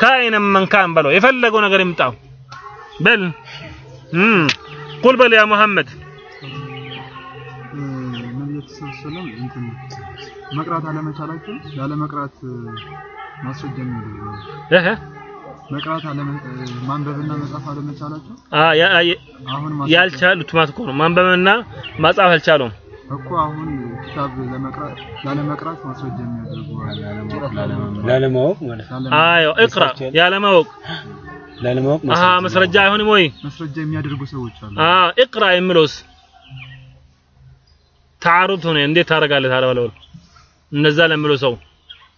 ካኢነ መን ካን በለው የፈለገው ነገር ይምጣው በል ቁል በል ያ ነብዩ እንትን መቅራት አለመቻላቸው ያለ መቅራት ማስረጃ የሚያደርገው እህ መቅራት ማንበብና መጻፍ አለመቻላቸው አሁን ያልቻሉት ማለት እኮ ነው። ማንበብና መጻፍ አልቻሉም። እኮ አሁን ኪታብ ለመቅራት ላለመቅራት ማስረጃ የሚያደርጉ ላለማወቅ ማለት አዮ እቅራ ያለማወቅ ላለማወቅ አሃ መስረጃ አይሆንም ወይ ማስረጃ የሚያደርጉ ሰዎች አሉ። አ እቅራ የሚለውስ ተዓሩድ ሆነ እንዴት ታደርጋለህ ታዲያ በለው እነዛ ለሚለው ሰው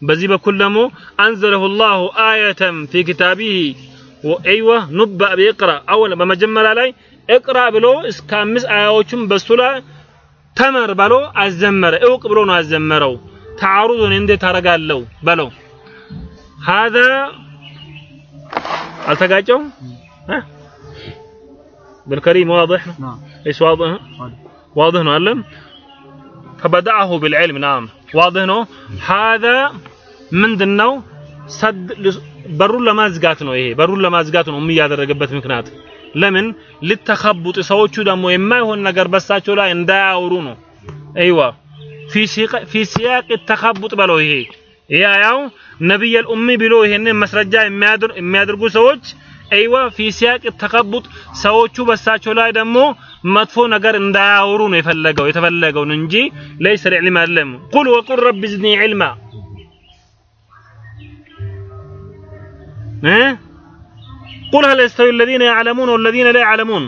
በዚህ በኩል ደግሞ አንዘለሁ ላሁ አየተን ፊ ኪታቢሂ ወአይወ ኑባ ቢቅራ አወል በመጀመሪያ ላይ እቅራ ብሎ እስከ አምስት አያዎቹም በሱ ላይ ተመር ብሎ አዘመረ እውቅ ብሎ ነው አዘመረው ተዓሩዱን እንዴት ታደርጋለሁ በለው هذا አልተጋጨውም بالكريم واضح نعم ايش واضح واضح ነው አለም فبدأه بالعلم نعم واضح ነው هذا ምንድነው ሰድ በሩን ለማዝጋት ነው። ይሄ በሩን ለማዝጋት ነው የሚያደረገበት ምክንያት ለምን ልተኸቡጥ ሰዎቹ ደግሞ የማይሆን ነገር በሳቸው ላይ እንዳያወሩ ነው። አይዋ ፊ ሲያቅ ተኸቡጥ በለው ይሄ ይሄ ነብየል ኡሚ ብሎ ይሄንን መስረጃ የሚያደርጉ ሰዎች አይዋ ፊ ሲያቅ ተከቡጥ ሰዎቹ በሳቸው ላይ ደግሞ መጥፎ ነገር እንዳያወሩ ነው የፈለገው የተፈለገውን እንጂ ለይስ ለዕልም አለም ቁል ወቁል ረቢ ዝድኒ ዕልማ ቁል ሀል የስተዊ ለዚነ ያዕለሙን ወለዚነ ላ ያዕለሙን።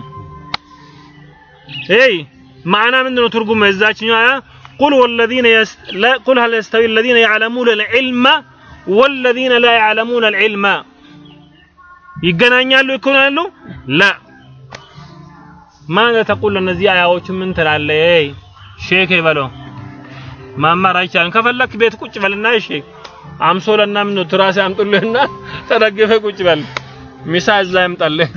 ይ ማዕና ምንድነው ትርጉም የዛችኛው አያ? قل والذين يست... لا قل هل يستوي الذين يعلمون العلم والذين لا يعلمون العلم؟ ይገናኛሉ? ይኮናሉ? ላ ማን ተቁል እነዚህ አያዎቹ ምን ትላለህ ሼክ ይበለው ማማር አይቻልም ከፈለክ ቤት ቁጭ በልና ሼክ አምሶለና ምን ትራሴ አምጡልህና ተደግፈ ቁጭ በል ሚሳ እዛ ያምጣልህ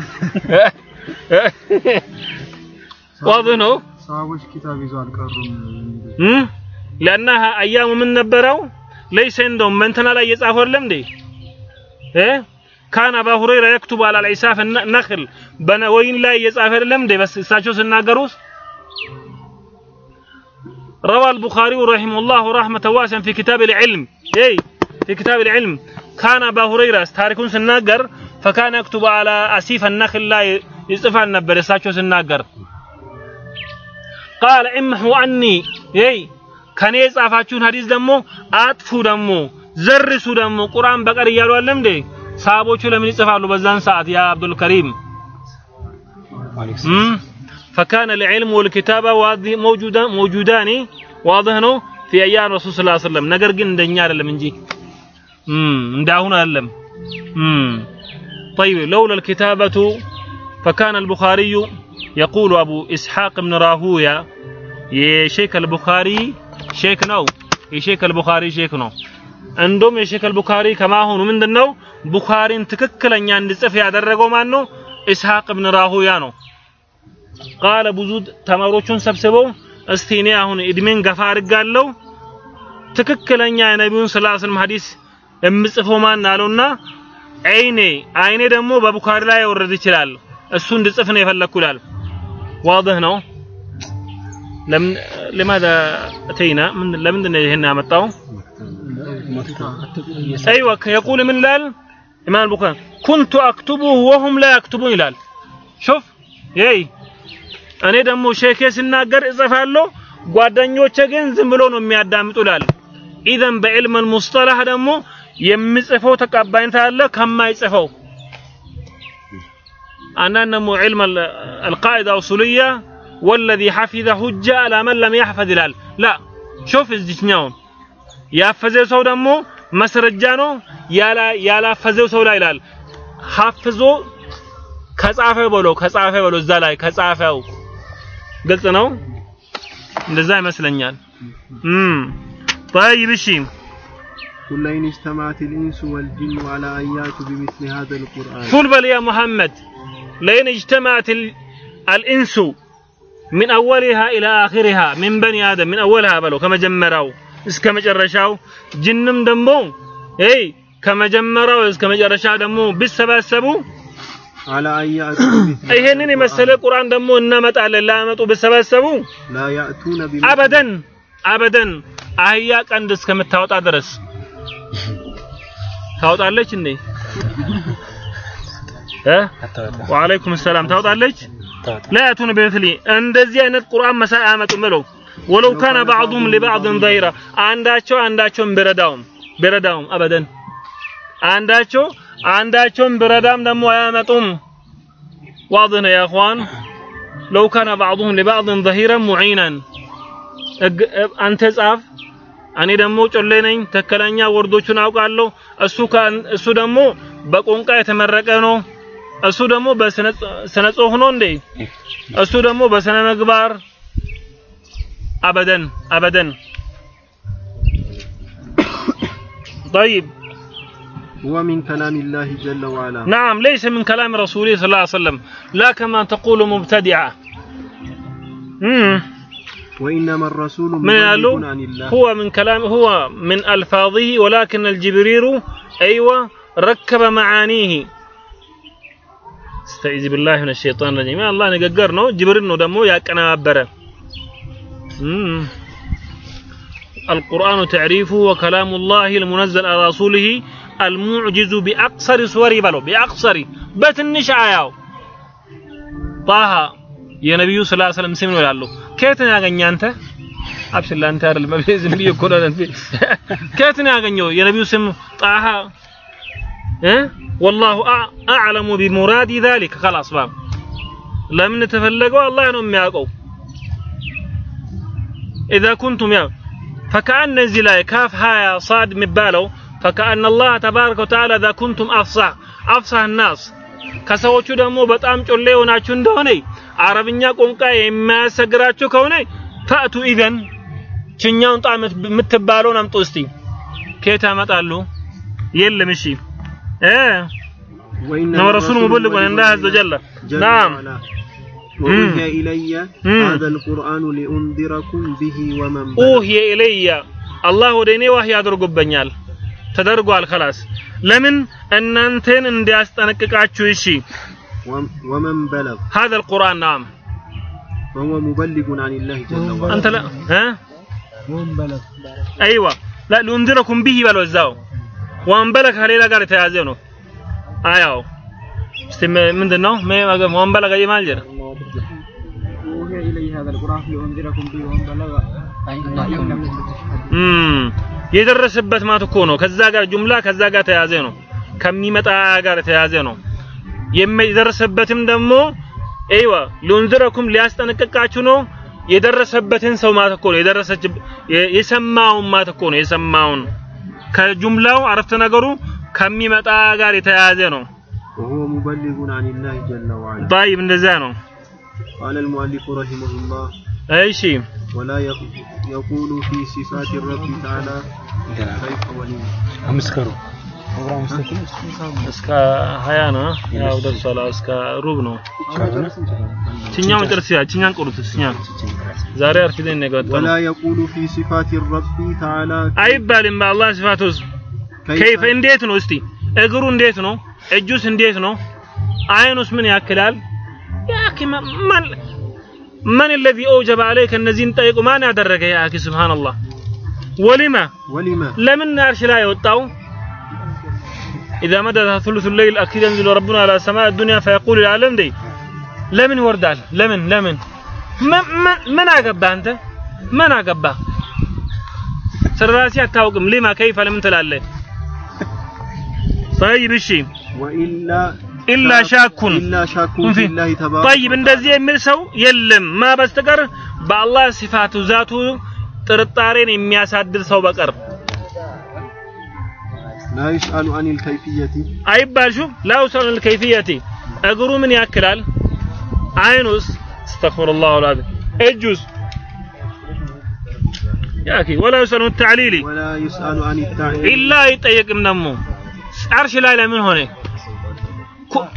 ዋዝ ነው ሰሃቦች ኪታብ ይዘው አልቀሩም። ለና አያሙ ምን ነበረው? ለይሰ እንደውም መንተና ላይ የጻፈው አይደለም እንዴ እ ካን አባ ሁረይራ የክቱብ አላል ኢሳፍ ነክል በወይን ላይ የጻፈ አይደለም እንዴ እሳቸው ሲናገሩ روى البخاري رحمه الله رحمة واسعة في كتاب العلم اي في كتاب العلم كان أبا هريرة تاركون سناجر فكان يكتب على أسيف النخل لا يصف النبر ساتشو سناجر قال امحوا عني اي ከኔ የጻፋችሁን ሐዲስ ደግሞ አጥፉ ደግሞ ዘርሱ ደግሞ ቁርአን በቀር እያሉ አለም እንዴ ሰሃቦቹ ለምን ይጽፋሉ በዛን ሰዓት ያ አብዱል ከሪም فكان العلم والكتابة موجودا موجودان واضح ነው في ايام رسول صلى الله عليه وسلم ነገር ግን እንደኛ አይደለም እንጂ እንዳሁን አይደለም طيب لولا الكتابة فكان البخاري يقول أبو إسحاق بن راهوية የሼክ አልቡኻሪ ሼክ ነው የሼክ አልቡኻሪ ሼክ ነው እንደውም የሼክ አልቡኻሪ ከማሆኑ ምንድነው ቡኻሪን ትክክለኛ እንዲጽፍ ያደረገው ማን ነው ኢስሐቅ ብን ራሁያ ነው ቃለ ብዙ ተማሪዎቹን ሰብስበው እስቲ እኔ አሁን እድሜን ገፋ አድርጋለሁ ትክክለኛ የነቢዩን ስለ ስለም ሐዲስ የምጽፈው ማን አለውና አይኔ አይኔ ደግሞ በቡኻሪ ላይ ወረድ ይችላል እሱ እንድጽፍ ነው የፈለግኩ ይላል። ዋضህ ነው። ለምን لماذا اتينا من ለምንድን ነው ይሄን ያመጣው? ايوه يقول من لال امام البخاري كنت اكتبه وهم لا يكتبون ይላል። شوف ይሄ እኔ ደግሞ ሼኬ ሲናገር እጽፋለሁ ጓደኞቼ ግን ዝም ብሎ ነው የሚያዳምጡ ይላል። ኢዘን በዕልም ሙስጠላህ ደግሞ የሚጽፈው ተቀባይነት አለ ከማይጽፈው። አንዳንድ ደግሞ ዕልም القاعدة الأصولية والذي حفظ حجة على من لم يحفظ ይላል ላ ሾፍ እዚህኛው ያፈዘው ሰው ደግሞ መስረጃ ነው ያላ ያላፈዘው ሰው ላይ ይላል ሐፍዞ ከጻፈ ብሎ ከጻፈ ብሎ እዛ ላይ ከጻፈው ግልጽ ነው እንደዛ ይመስለኛል እም طيب እሺ قل لئن اجتمعت الإنس والجن على أن يأتوا بمثل هذا القرآن قل بل يا محمد لئن اجتمعت الإنس من أولها إلى آخرها من بني آدم من أولها بلو كما جمراو እስከ መጨረሻው ጅንም ደግሞ ኤይ ከመጀመሪያው እስከ መጨረሻ ደግሞ ቢሰባሰቡ على أن يأتوا بمثل ይሄንን የመሰለ ቁርአን ደግሞ እናመጣለን ላመጡ ቢሰባሰቡ لا يأتون بمثل አበደን አበደን አህያ ቀንድ እስከምታወጣ ድረስ ታወጣለች እንዴ እ ወአለይኩም ሰላም። ታወጣለች። ላያቱን በምስሊ እንደዚህ አይነት ቁርአን መሳይ አያመጡም ብለው ወለው ካነ ባዕዱም ሊባዕድን ዘይራ አንዳቸው አንዳቸውን ቢረዳውም ቢረዳውም አበደን። አንዳቸው አንዳቸውን ብረዳም ደግሞ አያመጡም። ዋድህ ነው ያ ኢኽዋን ለው ካነ ባዕዱም ሊባዕድን ዘሂረን ሙዒናን አንተ ጻፍ። እኔ ደግሞ ጮሌ ነኝ፣ ትክክለኛ ወርዶቹን አውቃለሁ። እሱ ደግሞ በቆንቃ የተመረቀ ነው። እሱ ደግሞ በስነ ጽሁፍ ነው እንዴ እሱ ደግሞ በስነ ምግባር ابدا ابدا طيب هو من كلام الله جل وعلا نعم ليس من كلام رسوله صلى الله عليه وسلم لا كما تقول مبتدعة امم وإنما الرسول من قالوا مبلغ عن الله هو من كلام هو من ألفاظه ولكن الجبريل أيوة ركب معانيه استعيذ بالله من الشيطان الرجيم يا الله نققر نو جبريل نو دمو يا كنابرة مم. القرآن تعريفه وكلام الله المنزل على رسوله المعجز بأقصر صوري بلو بأقصر بتنش آياو طه يا نبي صلى الله عليه وسلم سمن ولا كيف ያገኘ አንተ አብሽር ለአንተ አይደለም በቤት ዝም ብዬ እኮ ነው እንዴ ከየት ነው ያገኘው የነቢዩ ስም ጣሃ إيه؟ والله أعلم بمراد ذلك. خلاص فهم لم نتفلقوا الله أنهم يعقوا إذا كنتم يا فكأن نزل كاف هايا صاد مبالو فكأن الله تبارك وتعالى إذا كنتم افصا افصا الناس. كسو شو دمو بتأم شو ليه وناشون دهني عربي نياكم كاي ما سجرات شو كوني فأتوا إذن. شنيا أنت عم متبالون أم توستي كيتها ما تعلو مشي እ وإنما ነው ረሱል ሙበልግ ወን እንዳህ አዘ ወጀለ جل ናም وعلا وأوحي إلي مم. هذا القرآن لأنذركم به ومن بلغ ኡህየ ኢለየ አላህ ወደ እኔ ዋህይ አድርጎበኛል ተደርጓል خلاص ለምን እናንተን እንዲያስጠነቅቃችሁ እሺ وم- ومن بلغ هذا القرآن نعم فهو مبلغ عن الله جل وعلا أنت لا ها ወን በለግ أيوة لا لأنذركم به بلو الزاو ወንበል ከሌላ ጋር የተያዘ ነው። አያው እስቲ ምንድን ነው ወንበል ከይ ማለት ነው። የደረሰበት ማለት እኮ ነው። ከዛ ጋር ጁምላ ከዛ ጋር ተያዘ ነው። ከሚመጣ ጋር ተያዘ ነው። የደረሰበትም ደግሞ አይዋ ሊንዝረኩም ሊያስጠነቅቃችሁ ነው። የደረሰበትን ሰው ማለት እኮ ነው። የደረሰች የሰማውን ማለት እኮ ነው። የሰማውን ከጁምላው አረፍተ ነገሩ ከሚመጣ ጋር የተያያዘ ነው وهو مبلغ عن الله جل وعلا طيب እንደዚያ ነው قال المؤلف رحمه الله እሺ ولا يق- يقول في صفات الرب تعالى كيف ولي አምስከሩ እስከ 20 ነው ያው ደርሷል እስከ ሩብ ነው ችኛው መጨረስ ያ ችኛን ቁሩት ችኛ ዛሬ አርፍደን ነው የገባው ولا يقول في صفات الرب تعالى አይባልም በአላህ ሲፋት ውስጥ ከይፈ እንዴት ነው እስቲ እግሩ እንዴት ነው እጁስ እንዴት ነው አይኑስ ምን ያክላል ያኪ ማን من الذي اوجب عليك እነዚህን ጠይቁ ማን ያደረገ ያ አኪ ሱብሃንአላህ ወሊማ ولما ለምን አርሽ ላይ ወጣው إذا مدى ثلث الليل أكيد ينزل ربنا على سماء الدنيا فيقول العالم دي لمن وردال لمن لمن من من من أقبى أنت من أقبى سراسي أتاوكم لما كيف لم تلالي طيب الشي وإلا إلا شاك إلا شاك في- في الله تبارك طيب እንደዚህ የሚል ሰው የለም ማ በስተቀር በአላህ ሲፋቱ ዛቱ ጥርጣሬን የሚያሳድር ሰው በቀር لا يسأل عن الكيفية. أي باشو لا يسأل عن الكيفية. أقرو من يأكلال عينوس. استغفر الله العظيم. أجوز. يا أخي ولا يسأل عن التعليل. ولا يسأل عن التعليل. إلا يتأيق من أمه. عرش لا من هنا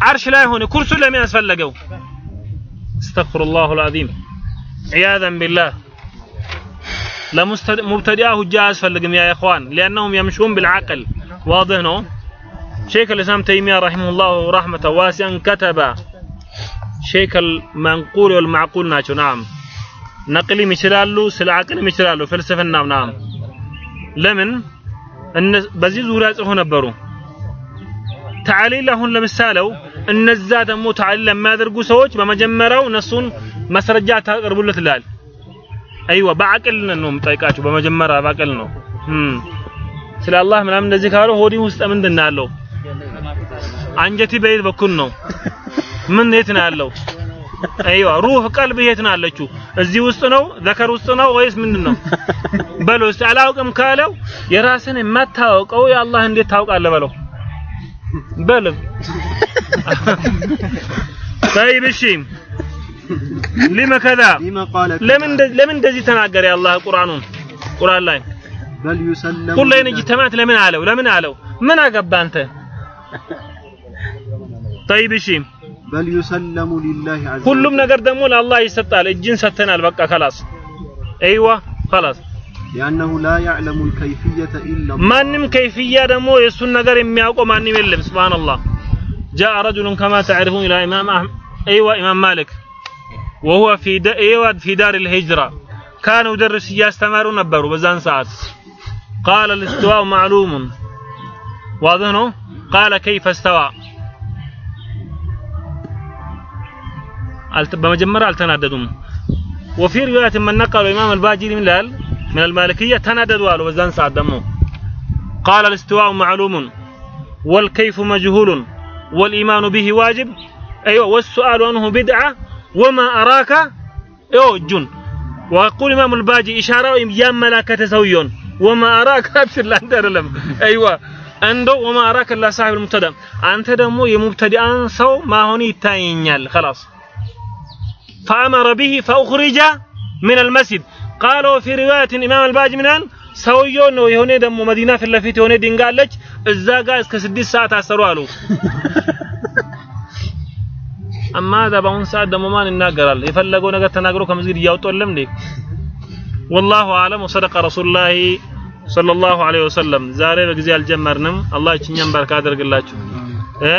عرش لا هنا كرسي لا من أسفل لقوا استغفر الله العظيم. عياذا بالله. لمبتدئه جاء أسفل لقم يا إخوان لأنهم يمشون بالعقل. واضح نو شيخ الإسلام تيمية رحمه الله رحمة واسعا كتب شيخ المنقول والمعقول ناتشو نعم. نقلي مشلالو سلعقل مشلالو فلسفة نعم نعم. لمن؟ أن بزيز ولاز هنا برو تعليلهن لمثاله እነዛ ደግሞ ተዓሊል ለሚያደርጉ ሰዎች በመጀመሪያው እነሱን ማስረጃ ታቀርቡለት ይላል። أيوه በአቅል ነው የምጠይቃችሁ። በመጀመሪያ በአቅል ነው ስለ አላህ ምናምን እንደዚህ ካሉ ሆዲ ውስጥ ምንድን ነው ያለው አንጀቲ በየት በኩል ነው ምን የት ነው ያለው አይዋ ሩህ ቀልብ የት ነው ያለችው እዚህ ውስጥ ነው ዘከር ውስጥ ነው ወይስ ምንድን ነው በለው እስቲ አላውቅም ካለው የራስን የማታውቀው የአላህ እንዴት ታውቃለህ በለው በለው طيب እሺ لما كذا لما قال ለምን እንደ- ለምን እንደዚህ ተናገረ የአላህ ቁርአኑን ቁርአን ላይ بل يسلم قل لين اجتمعت لمن علو لمن علو. من عقب أنت؟ *laughs* طيب شيم بل يسلم لله عز وجل. كلهم نقر دمو الله يستطال الجن ستنال بقى خلاص. أيوة خلاص. لأنه لا يعلم الكيفية إلا الله. ما نم كيفية دمو يسون نقر يمياقو ما نم اللي سبحان الله. جاء رجل كما تعرفون إلى إمام أحمد. أيوة إمام مالك. وهو في دا... أيوة في دار الهجرة. كانوا درس يستمرون نبروا بزان ساعات. قال الاستواء معلوم. واضح قال كيف استوى؟ بمجمرة ألتناددون. وفي رواية من نقل الإمام الباجري من لال من المالكية تنددوا قالوا سعد قال الاستواء معلوم. والكيف مجهول. والإيمان به واجب. أيوة والسؤال عنه بدعة. وما أراك؟ أيوة جن. ويقول الإمام الباجي إشارة يا ملاكة سويون. وما أراك أبشر لا أنت لم أيوة عنده وما أراك إلا صاحب المبتدأ أنت دمو يمبتدئان سو ما هوني تاينيال خلاص فأمر به فأخرج من المسجد قالوا في رواية الإمام الباجي منان ሰውየው ነው የሆነ ደግሞ መዲና ፊት ለፊት የሆነ ድንጋይ አለች እዛ ጋር እስከ ስድስት ሰዓት አሰሩ አሉ *laughs* አማ በአሁን ሰዓት ደግሞ ማን ይናገራል የፈለገው ነገር ተናግሮ ከመስጊድ እያወጡ የለም እንዴ ወላሁ አለም ወሰደቀ ረሱሉላህ ሰለላሁ ዐለይሂ ወሰለም ዛሬ በጊዜ አልጀመርንም አላህ እኛን በረካ ያደርግላችሁ እ